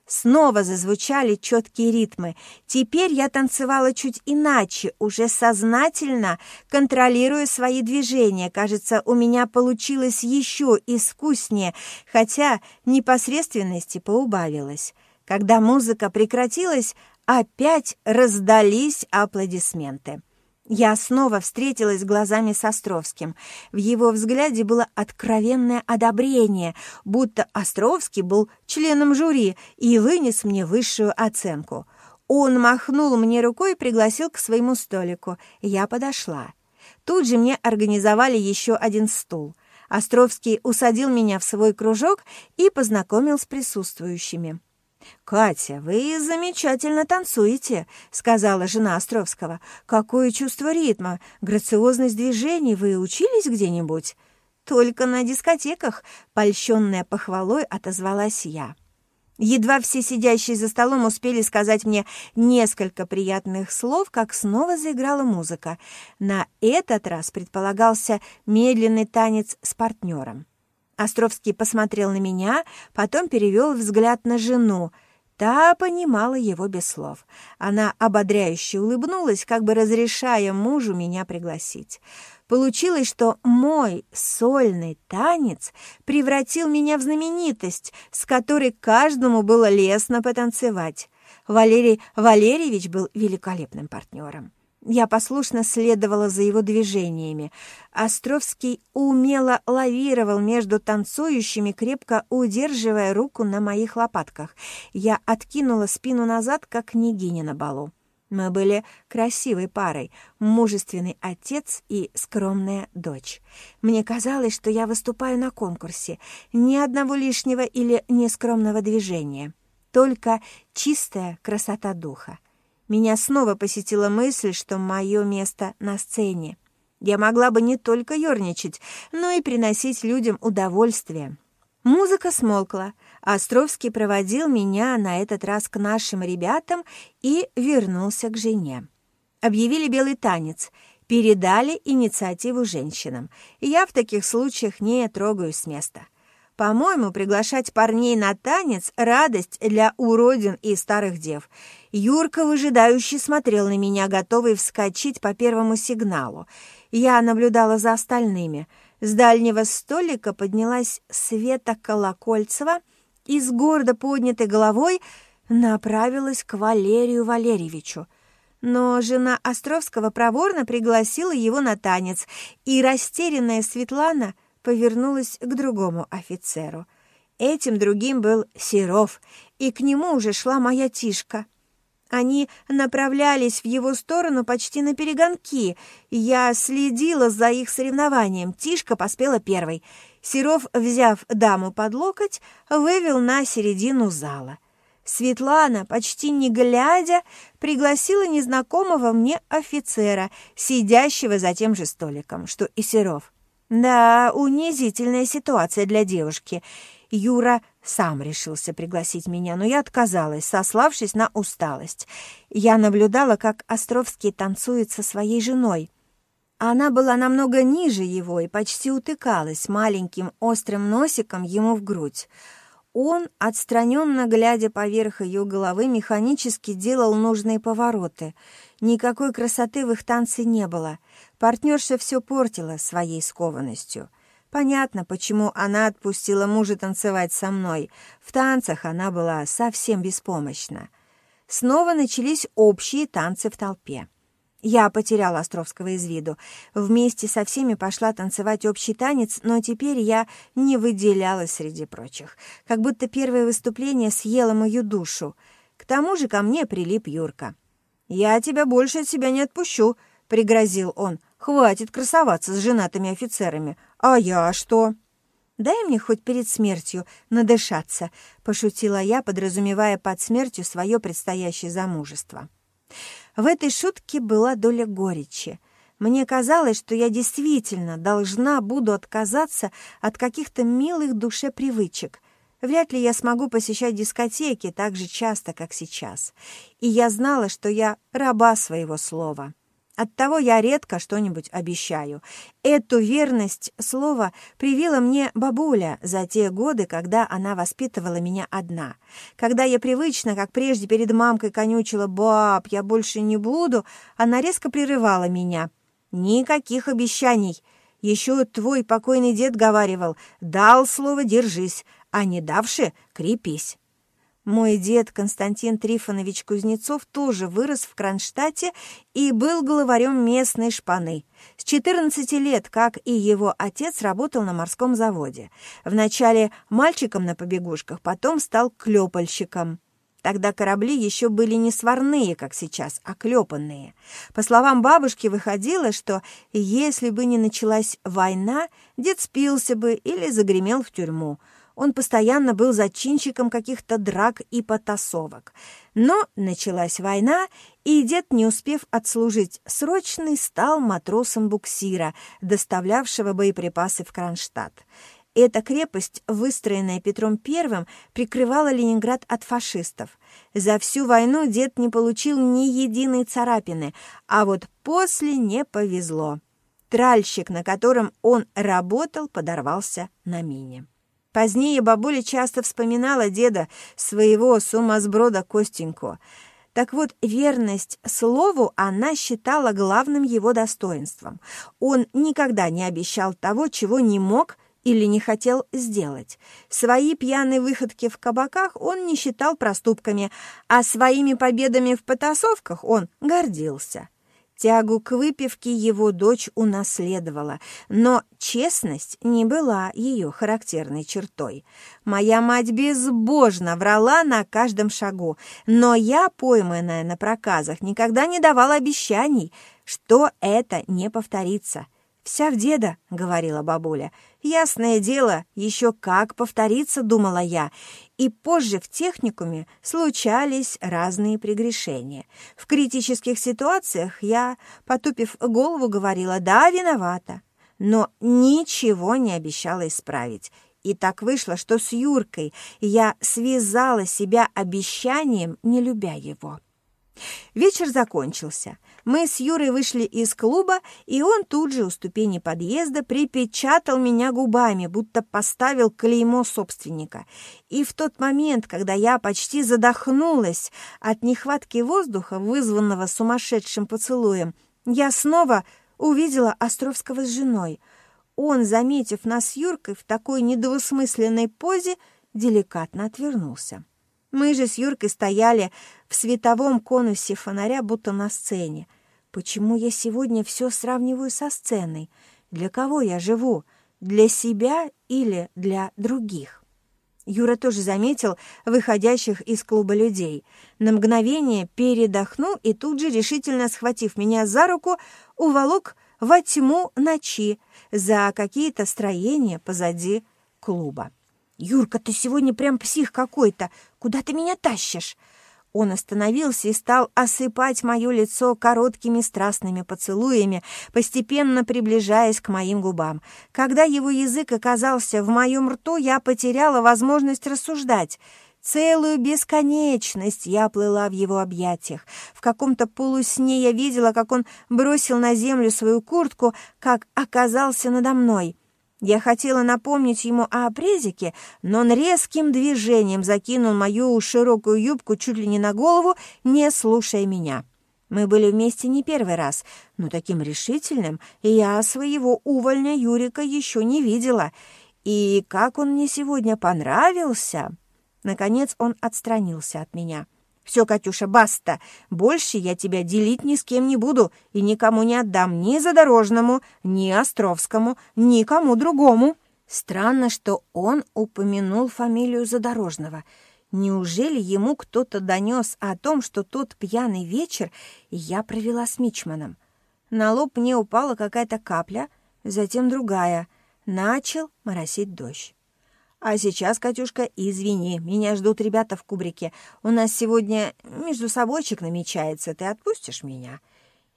[SPEAKER 1] Снова зазвучали четкие ритмы. Теперь я танцевала чуть иначе, уже сознательно, контролируя свои движения. Кажется, у меня получилось еще искуснее, хотя непосредственности поубавилось. Когда музыка прекратилась, опять раздались аплодисменты. Я снова встретилась глазами с Островским. В его взгляде было откровенное одобрение, будто Островский был членом жюри и вынес мне высшую оценку. Он махнул мне рукой и пригласил к своему столику. Я подошла. Тут же мне организовали еще один стул. Островский усадил меня в свой кружок и познакомил с присутствующими. «Катя, вы замечательно танцуете», — сказала жена Островского. «Какое чувство ритма, грациозность движений, вы учились где-нибудь?» «Только на дискотеках», — польщенная похвалой отозвалась я. Едва все сидящие за столом успели сказать мне несколько приятных слов, как снова заиграла музыка. На этот раз предполагался медленный танец с партнером. Островский посмотрел на меня, потом перевел взгляд на жену. Та понимала его без слов. Она ободряюще улыбнулась, как бы разрешая мужу меня пригласить. Получилось, что мой сольный танец превратил меня в знаменитость, с которой каждому было лестно потанцевать. Валерий Валерьевич был великолепным партнером. Я послушно следовала за его движениями. Островский умело лавировал между танцующими, крепко удерживая руку на моих лопатках. Я откинула спину назад, как княгиня на балу. Мы были красивой парой, мужественный отец и скромная дочь. Мне казалось, что я выступаю на конкурсе. Ни одного лишнего или нескромного движения. Только чистая красота духа. Меня снова посетила мысль, что мое место на сцене. Я могла бы не только ерничать, но и приносить людям удовольствие. Музыка смолкла. Островский проводил меня на этот раз к нашим ребятам и вернулся к жене. Объявили белый танец, передали инициативу женщинам. Я в таких случаях не трогаюсь с места. По-моему, приглашать парней на танец — радость для уродин и старых дев. Юрка выжидающе смотрел на меня, готовый вскочить по первому сигналу. Я наблюдала за остальными. С дальнего столика поднялась Света Колокольцева — и с гордо поднятой головой направилась к Валерию Валерьевичу. Но жена Островского проворно пригласила его на танец, и растерянная Светлана повернулась к другому офицеру. Этим другим был Серов, и к нему уже шла моя Тишка. Они направлялись в его сторону почти на перегонки. Я следила за их соревнованием. Тишка поспела первой — Серов, взяв даму под локоть, вывел на середину зала. Светлана, почти не глядя, пригласила незнакомого мне офицера, сидящего за тем же столиком, что и Серов. Да, унизительная ситуация для девушки. Юра сам решился пригласить меня, но я отказалась, сославшись на усталость. Я наблюдала, как Островский танцует со своей женой. Она была намного ниже его и почти утыкалась маленьким острым носиком ему в грудь. Он, отстраненно глядя поверх ее головы, механически делал нужные повороты. Никакой красоты в их танце не было. Партнерша все портила своей скованностью. Понятно, почему она отпустила мужа танцевать со мной. В танцах она была совсем беспомощна. Снова начались общие танцы в толпе. Я потеряла Островского из виду. Вместе со всеми пошла танцевать общий танец, но теперь я не выделялась среди прочих. Как будто первое выступление съело мою душу. К тому же ко мне прилип Юрка. «Я тебя больше от себя не отпущу», — пригрозил он. «Хватит красоваться с женатыми офицерами. А я что?» «Дай мне хоть перед смертью надышаться», — пошутила я, подразумевая под смертью свое предстоящее замужество. В этой шутке была доля горечи. Мне казалось, что я действительно должна буду отказаться от каких-то милых душе привычек. Вряд ли я смогу посещать дискотеки так же часто, как сейчас. И я знала, что я раба своего слова. Оттого я редко что-нибудь обещаю. Эту верность слова привила мне бабуля за те годы, когда она воспитывала меня одна. Когда я привычно, как прежде перед мамкой конючила «Баб, я больше не буду», она резко прерывала меня. «Никаких обещаний. Еще твой покойный дед говаривал «Дал слово, держись, а не давши, крепись». Мой дед Константин Трифонович Кузнецов тоже вырос в Кронштадте и был главарем местной шпаны. С 14 лет, как и его отец, работал на морском заводе. Вначале мальчиком на побегушках, потом стал клепальщиком. Тогда корабли еще были не сварные, как сейчас, а клепанные. По словам бабушки, выходило, что если бы не началась война, дед спился бы или загремел в тюрьму – он постоянно был зачинщиком каких-то драк и потасовок. Но началась война, и дед, не успев отслужить срочный, стал матросом буксира, доставлявшего боеприпасы в Кронштадт. Эта крепость, выстроенная Петром I, прикрывала Ленинград от фашистов. За всю войну дед не получил ни единой царапины, а вот после не повезло. Тральщик, на котором он работал, подорвался на мине. Позднее бабуля часто вспоминала деда, своего сумасброда Костеньку. Так вот, верность слову она считала главным его достоинством. Он никогда не обещал того, чего не мог или не хотел сделать. Свои пьяные выходки в кабаках он не считал проступками, а своими победами в потасовках он гордился. Тягу к выпивке его дочь унаследовала, но честность не была ее характерной чертой. Моя мать безбожно врала на каждом шагу, но я, пойманная на проказах, никогда не давала обещаний, что это не повторится. «Вся в деда», — говорила бабуля. «Ясное дело, еще как повторится», — думала я. И позже в техникуме случались разные прегрешения. В критических ситуациях я, потупив голову, говорила «да, виновата», но ничего не обещала исправить. И так вышло, что с Юркой я связала себя обещанием, не любя его. Вечер закончился. Мы с Юрой вышли из клуба, и он тут же у ступени подъезда припечатал меня губами, будто поставил клеймо собственника. И в тот момент, когда я почти задохнулась от нехватки воздуха, вызванного сумасшедшим поцелуем, я снова увидела Островского с женой. Он, заметив нас с Юркой в такой недвусмысленной позе, деликатно отвернулся. Мы же с Юркой стояли в световом конусе фонаря, будто на сцене. Почему я сегодня все сравниваю со сценой? Для кого я живу? Для себя или для других? Юра тоже заметил выходящих из клуба людей. На мгновение передохнул и тут же, решительно схватив меня за руку, уволок во тьму ночи за какие-то строения позади клуба. «Юрка, ты сегодня прям псих какой-то! Куда ты меня тащишь?» Он остановился и стал осыпать мое лицо короткими страстными поцелуями, постепенно приближаясь к моим губам. Когда его язык оказался в моем рту, я потеряла возможность рассуждать. Целую бесконечность я плыла в его объятиях. В каком-то полусне я видела, как он бросил на землю свою куртку, как оказался надо мной. Я хотела напомнить ему о презике, но он резким движением закинул мою широкую юбку чуть ли не на голову, не слушая меня. Мы были вместе не первый раз, но таким решительным я своего увольня Юрика еще не видела. И как он мне сегодня понравился! Наконец он отстранился от меня. «Все, Катюша, баста! Больше я тебя делить ни с кем не буду и никому не отдам ни Задорожному, ни Островскому, никому другому». Странно, что он упомянул фамилию Задорожного. Неужели ему кто-то донес о том, что тот пьяный вечер я провела с Мичманом? На лоб мне упала какая-то капля, затем другая. Начал моросить дождь. А сейчас, Катюшка, извини, меня ждут ребята в кубрике. У нас сегодня между собойчик намечается. Ты отпустишь меня?»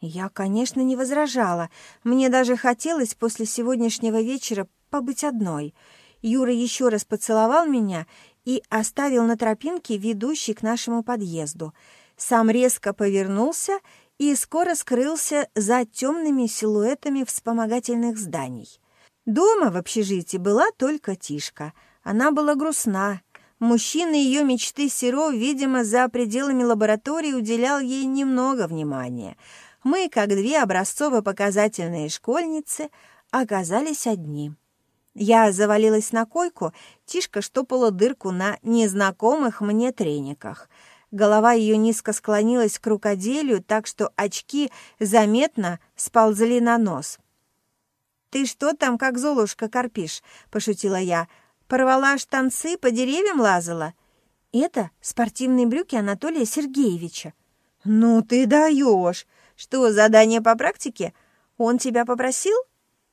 [SPEAKER 1] Я, конечно, не возражала. Мне даже хотелось после сегодняшнего вечера побыть одной. Юра еще раз поцеловал меня и оставил на тропинке, ведущей к нашему подъезду. Сам резко повернулся и скоро скрылся за темными силуэтами вспомогательных зданий. Дома в общежитии была только Тишка — она была грустна. Мужчина ее мечты Серов, видимо, за пределами лаборатории уделял ей немного внимания. Мы, как две образцово-показательные школьницы, оказались одни. Я завалилась на койку, Тишка штопала дырку на незнакомых мне трениках. Голова ее низко склонилась к рукоделию, так что очки заметно сползли на нос. «Ты что там, как Золушка, корпишь?» — пошутила я — Порвала штанцы, по деревьям лазала. Это спортивные брюки Анатолия Сергеевича. Ну ты даешь! Что, задание по практике? Он тебя попросил?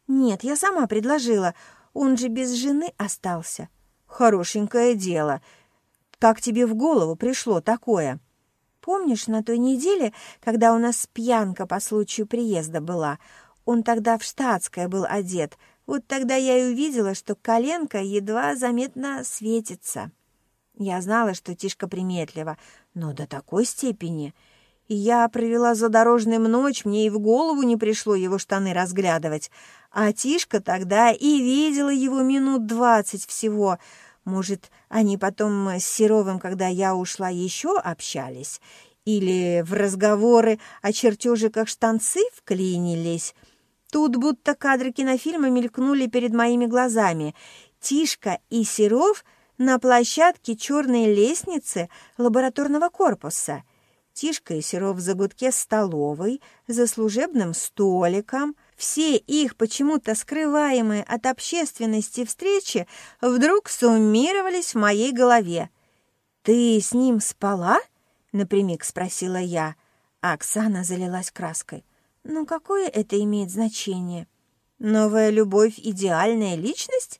[SPEAKER 1] Нет, я сама предложила. Он же без жены остался. Хорошенькое дело. Как тебе в голову пришло такое? Помнишь, на той неделе, когда у нас пьянка по случаю приезда была, он тогда в штатское был одет — вот тогда я и увидела, что коленка едва заметно светится. Я знала, что Тишка приметлива, но до такой степени. И я провела задорожным ночь, мне и в голову не пришло его штаны разглядывать. А Тишка тогда и видела его минут двадцать всего. Может, они потом с Серовым, когда я ушла, еще общались? Или в разговоры о чертежиках штанцы вклинились?» Тут будто кадры кинофильма мелькнули перед моими глазами. Тишка и Серов на площадке черной лестницы лабораторного корпуса. Тишка и Серов в загудке столовой, за служебным столиком. Все их почему-то скрываемые от общественности встречи вдруг суммировались в моей голове. «Ты с ним спала?» — напрямик спросила я. А Оксана залилась краской. «Ну, какое это имеет значение? Новая любовь — идеальная личность?»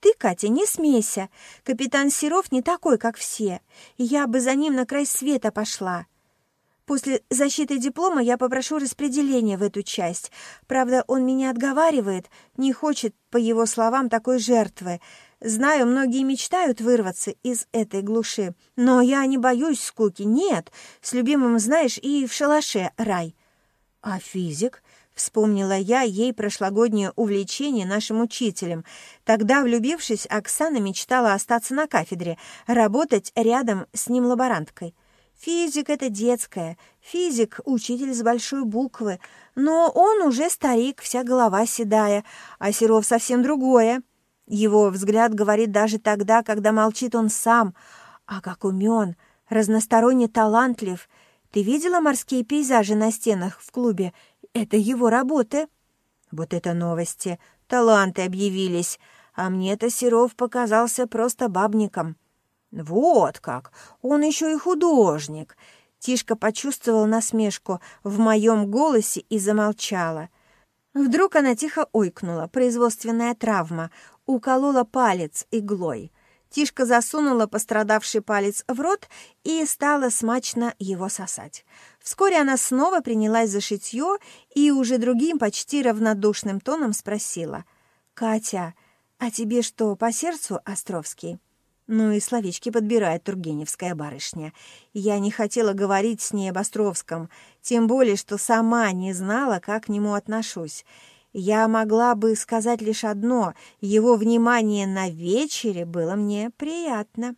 [SPEAKER 1] «Ты, Катя, не смейся. Капитан Серов не такой, как все. Я бы за ним на край света пошла. После защиты диплома я попрошу распределения в эту часть. Правда, он меня отговаривает, не хочет, по его словам, такой жертвы. Знаю, многие мечтают вырваться из этой глуши, но я не боюсь скуки, нет. С любимым, знаешь, и в шалаше рай. А физик? Вспомнила я ей прошлогоднее увлечение нашим учителем. Тогда, влюбившись, Оксана мечтала остаться на кафедре, работать рядом с ним лаборанткой. Физик — это детское, физик — учитель с большой буквы, но он уже старик, вся голова седая, а Серов совсем другое. Его взгляд говорит даже тогда, когда молчит он сам. А как умен, разносторонне талантлив. Ты видела морские пейзажи на стенах в клубе? Это его работы. Вот это новости. Таланты объявились. А мне-то Серов показался просто бабником. Вот как! Он еще и художник. Тишка почувствовал насмешку в моем голосе и замолчала. Вдруг она тихо ойкнула. Производственная травма уколола палец иглой. Тишка засунула пострадавший палец в рот и стала смачно его сосать. Вскоре она снова принялась за шитье и уже другим почти равнодушным тоном спросила. «Катя, а тебе что, по сердцу Островский?» Ну и словечки подбирает Тургеневская барышня. Я не хотела говорить с ней об Островском, тем более, что сама не знала, как к нему отношусь. Я могла бы сказать лишь одно — его внимание на вечере было мне приятно.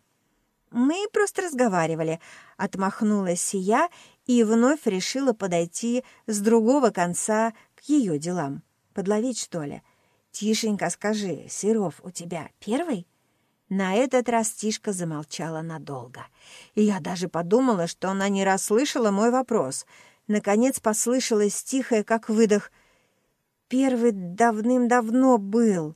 [SPEAKER 1] Мы просто разговаривали, отмахнулась я и вновь решила подойти с другого конца к ее делам. Подловить, что ли? «Тишенько скажи, Серов у тебя первый?» На этот раз Тишка замолчала надолго. И я даже подумала, что она не расслышала мой вопрос. Наконец послышалось тихое, как выдох — Первый давным-давно был.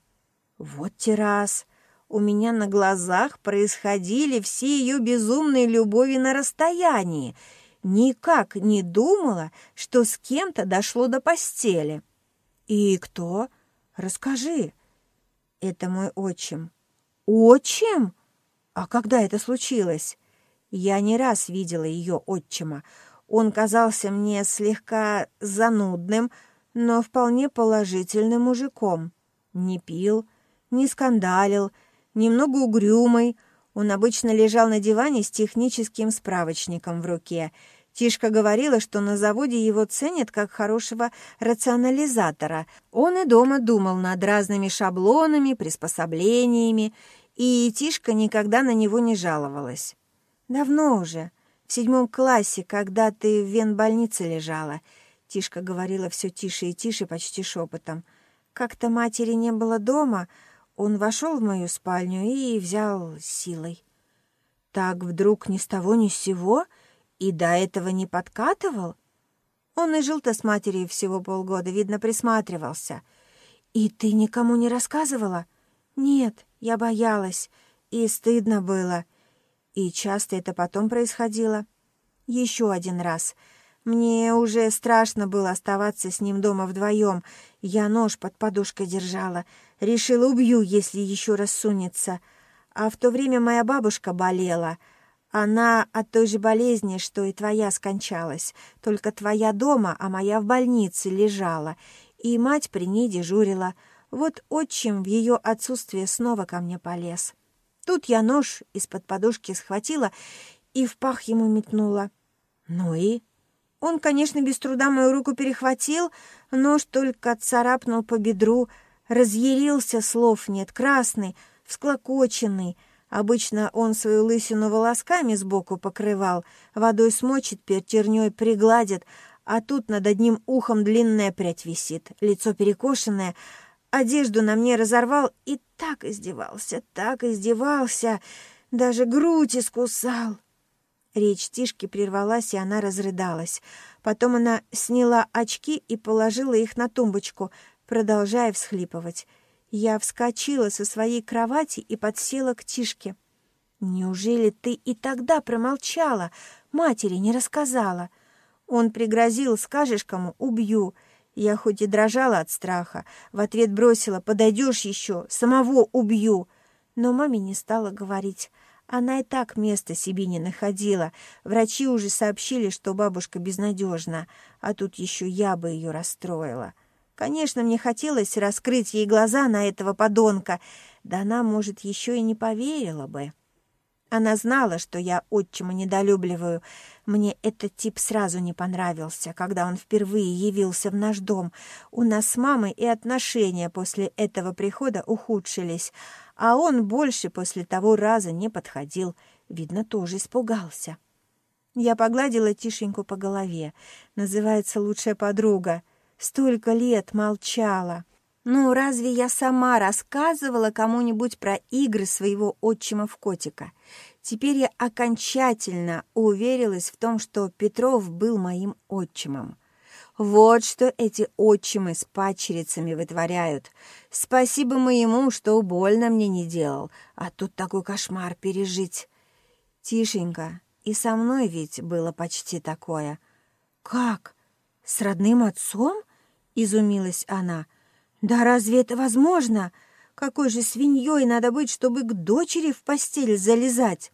[SPEAKER 1] Вот террас. У меня на глазах происходили все ее безумные любови на расстоянии. Никак не думала, что с кем-то дошло до постели. И кто? Расскажи. Это мой отчим. Отчим? А когда это случилось? Я не раз видела ее отчима. Он казался мне слегка занудным, но вполне положительным мужиком. Не пил, не скандалил, немного угрюмый. Он обычно лежал на диване с техническим справочником в руке. Тишка говорила, что на заводе его ценят как хорошего рационализатора. Он и дома думал над разными шаблонами, приспособлениями, и Тишка никогда на него не жаловалась. Давно уже, в седьмом классе, когда ты в венбольнице лежала — Тишка говорила все тише и тише, почти шепотом. Как-то матери не было дома, он вошел в мою спальню и взял силой. Так вдруг ни с того ни с сего и до этого не подкатывал? Он и жил-то с матерью всего полгода, видно, присматривался. И ты никому не рассказывала? Нет, я боялась, и стыдно было. И часто это потом происходило. Еще один раз — мне уже страшно было оставаться с ним дома вдвоем. Я нож под подушкой держала. Решила, убью, если еще раз сунется. А в то время моя бабушка болела. Она от той же болезни, что и твоя, скончалась. Только твоя дома, а моя в больнице лежала. И мать при ней дежурила. Вот отчим в ее отсутствие снова ко мне полез. Тут я нож из-под подушки схватила и в пах ему метнула. Ну и... Он, конечно, без труда мою руку перехватил, нож только царапнул по бедру, разъярился, слов нет, красный, всклокоченный. Обычно он свою лысину волосками сбоку покрывал, водой смочит, пертерней пригладит, а тут над одним ухом длинная прядь висит, лицо перекошенное, одежду на мне разорвал и так издевался, так издевался, даже грудь искусал. Речь Тишки прервалась, и она разрыдалась. Потом она сняла очки и положила их на тумбочку, продолжая всхлипывать. Я вскочила со своей кровати и подсела к Тишке. «Неужели ты и тогда промолчала? Матери не рассказала?» Он пригрозил, скажешь кому, убью. Я хоть и дрожала от страха, в ответ бросила, подойдешь еще, самого убью. Но маме не стала говорить. Она и так места себе не находила. Врачи уже сообщили, что бабушка безнадежна, а тут еще я бы ее расстроила. Конечно, мне хотелось раскрыть ей глаза на этого подонка, да она, может, еще и не поверила бы. Она знала, что я отчима недолюбливаю. Мне этот тип сразу не понравился, когда он впервые явился в наш дом. У нас с мамой и отношения после этого прихода ухудшились, а он больше после того раза не подходил. Видно, тоже испугался. Я погладила Тишеньку по голове. Называется лучшая подруга. Столько лет молчала. Ну, разве я сама рассказывала кому-нибудь про игры своего отчима в котика? Теперь я окончательно уверилась в том, что Петров был моим отчимом. Вот что эти отчимы с падчерицами вытворяют. Спасибо моему, что больно мне не делал, а тут такой кошмар пережить. Тишенько, и со мной ведь было почти такое. «Как? С родным отцом?» — изумилась она — да разве это возможно? Какой же свиньей надо быть, чтобы к дочери в постель залезать?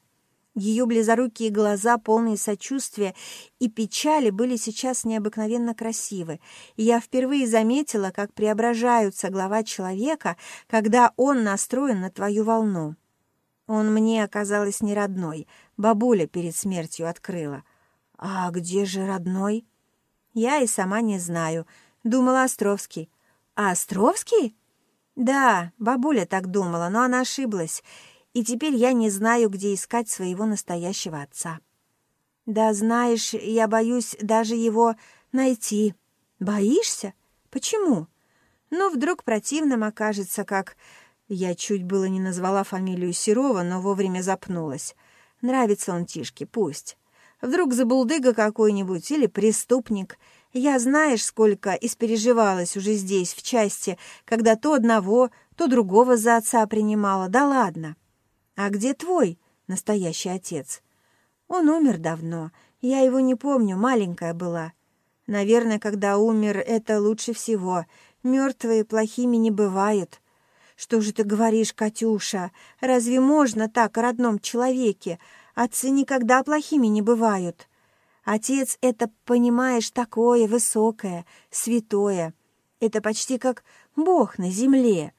[SPEAKER 1] Ее близорукие глаза, полные сочувствия и печали, были сейчас необыкновенно красивы. И я впервые заметила, как преображаются глава человека, когда он настроен на твою волну. Он мне оказалось не родной, бабуля перед смертью открыла. А где же родной? Я и сама не знаю. Думала Островский. «А Островский?» «Да, бабуля так думала, но она ошиблась, и теперь я не знаю, где искать своего настоящего отца». «Да знаешь, я боюсь даже его найти». «Боишься? Почему?» «Ну, вдруг противным окажется, как...» Я чуть было не назвала фамилию Серова, но вовремя запнулась. Нравится он Тишке, пусть. Вдруг забулдыга какой-нибудь или преступник — я знаешь, сколько испереживалась уже здесь, в части, когда то одного, то другого за отца принимала. Да ладно. А где твой настоящий отец? Он умер давно. Я его не помню, маленькая была. Наверное, когда умер, это лучше всего. Мертвые плохими не бывают. Что же ты говоришь, Катюша? Разве можно так о родном человеке? Отцы никогда плохими не бывают. Отец — это, понимаешь, такое высокое, святое. Это почти как Бог на земле.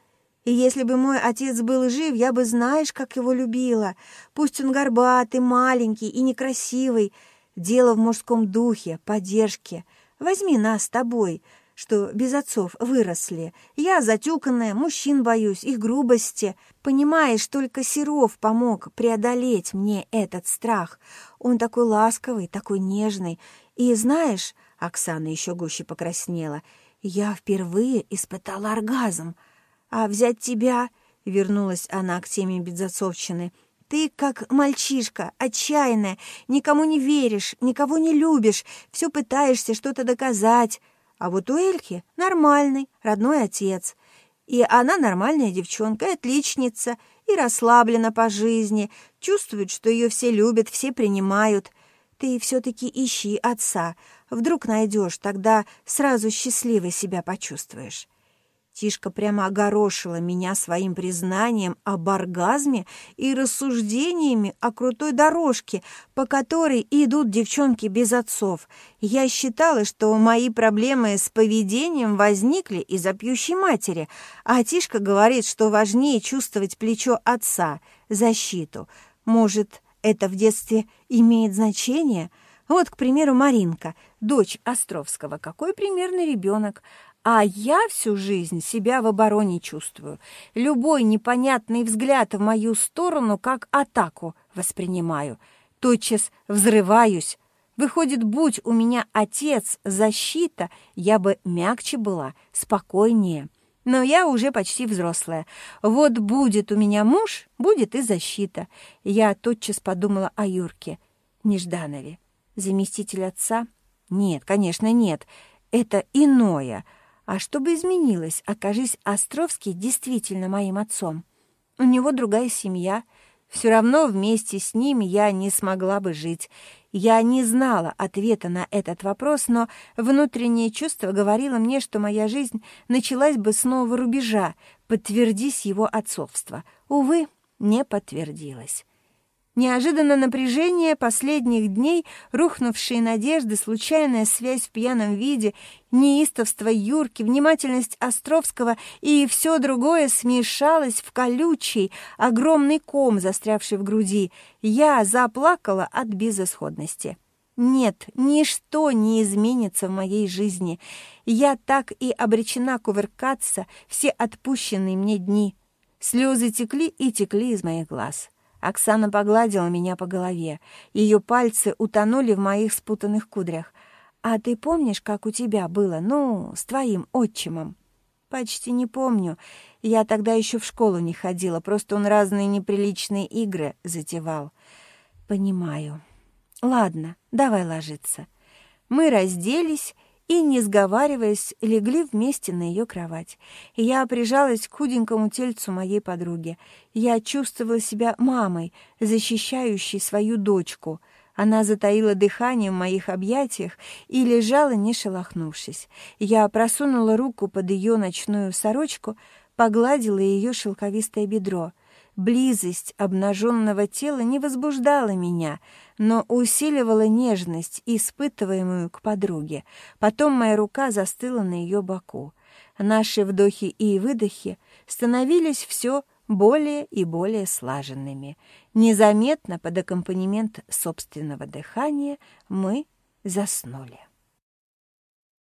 [SPEAKER 1] И если бы мой отец был жив, я бы, знаешь, как его любила. Пусть он горбатый, маленький и некрасивый. Дело в мужском духе, поддержке. Возьми нас с тобой что без отцов выросли. Я затюканная, мужчин боюсь, их грубости. Понимаешь, только Серов помог преодолеть мне этот страх. Он такой ласковый, такой нежный. И знаешь, Оксана еще гуще покраснела, я впервые испытала оргазм. А взять тебя, вернулась она к теме безотцовщины, ты как мальчишка, отчаянная, никому не веришь, никого не любишь, все пытаешься что-то доказать. А вот у Эльки нормальный, родной отец. И она нормальная девчонка, отличница, и расслаблена по жизни, чувствует, что ее все любят, все принимают. Ты все-таки ищи отца. Вдруг найдешь, тогда сразу счастливой себя почувствуешь. Тишка прямо огорошила меня своим признанием об оргазме и рассуждениями о крутой дорожке, по которой идут девчонки без отцов. Я считала, что мои проблемы с поведением возникли из-за пьющей матери, а Тишка говорит, что важнее чувствовать плечо отца, защиту. Может, это в детстве имеет значение? Вот, к примеру, Маринка, дочь Островского. Какой примерный ребенок. А я всю жизнь себя в обороне чувствую. Любой непонятный взгляд в мою сторону как атаку воспринимаю. Тотчас взрываюсь. Выходит, будь у меня отец, защита, я бы мягче была, спокойнее. Но я уже почти взрослая. Вот будет у меня муж, будет и защита. Я тотчас подумала о Юрке. Нежданове. Заместитель отца? Нет, конечно, нет. Это иное. А что бы изменилось, окажись Островский действительно моим отцом? У него другая семья. Все равно вместе с ним я не смогла бы жить. Я не знала ответа на этот вопрос, но внутреннее чувство говорило мне, что моя жизнь началась бы с нового рубежа, подтвердись его отцовство. Увы, не подтвердилось. Неожиданно напряжение последних дней, рухнувшие надежды, случайная связь в пьяном виде, неистовство Юрки, внимательность Островского и все другое смешалось в колючий, огромный ком, застрявший в груди. Я заплакала от безысходности. Нет, ничто не изменится в моей жизни. Я так и обречена кувыркаться все отпущенные мне дни. Слезы текли и текли из моих глаз. Оксана погладила меня по голове. Ее пальцы утонули в моих спутанных кудрях. «А ты помнишь, как у тебя было, ну, с твоим отчимом?» «Почти не помню. Я тогда еще в школу не ходила, просто он разные неприличные игры затевал». «Понимаю. Ладно, давай ложиться». Мы разделись и, не сговариваясь, легли вместе на ее кровать. Я прижалась к худенькому тельцу моей подруги. Я чувствовала себя мамой, защищающей свою дочку. Она затаила дыхание в моих объятиях и лежала, не шелохнувшись. Я просунула руку под ее ночную сорочку, погладила ее шелковистое бедро — Близость обнаженного тела не возбуждала меня, но усиливала нежность, испытываемую к подруге. Потом моя рука застыла на ее боку. Наши вдохи и выдохи становились все более и более слаженными. Незаметно под аккомпанемент собственного дыхания мы заснули.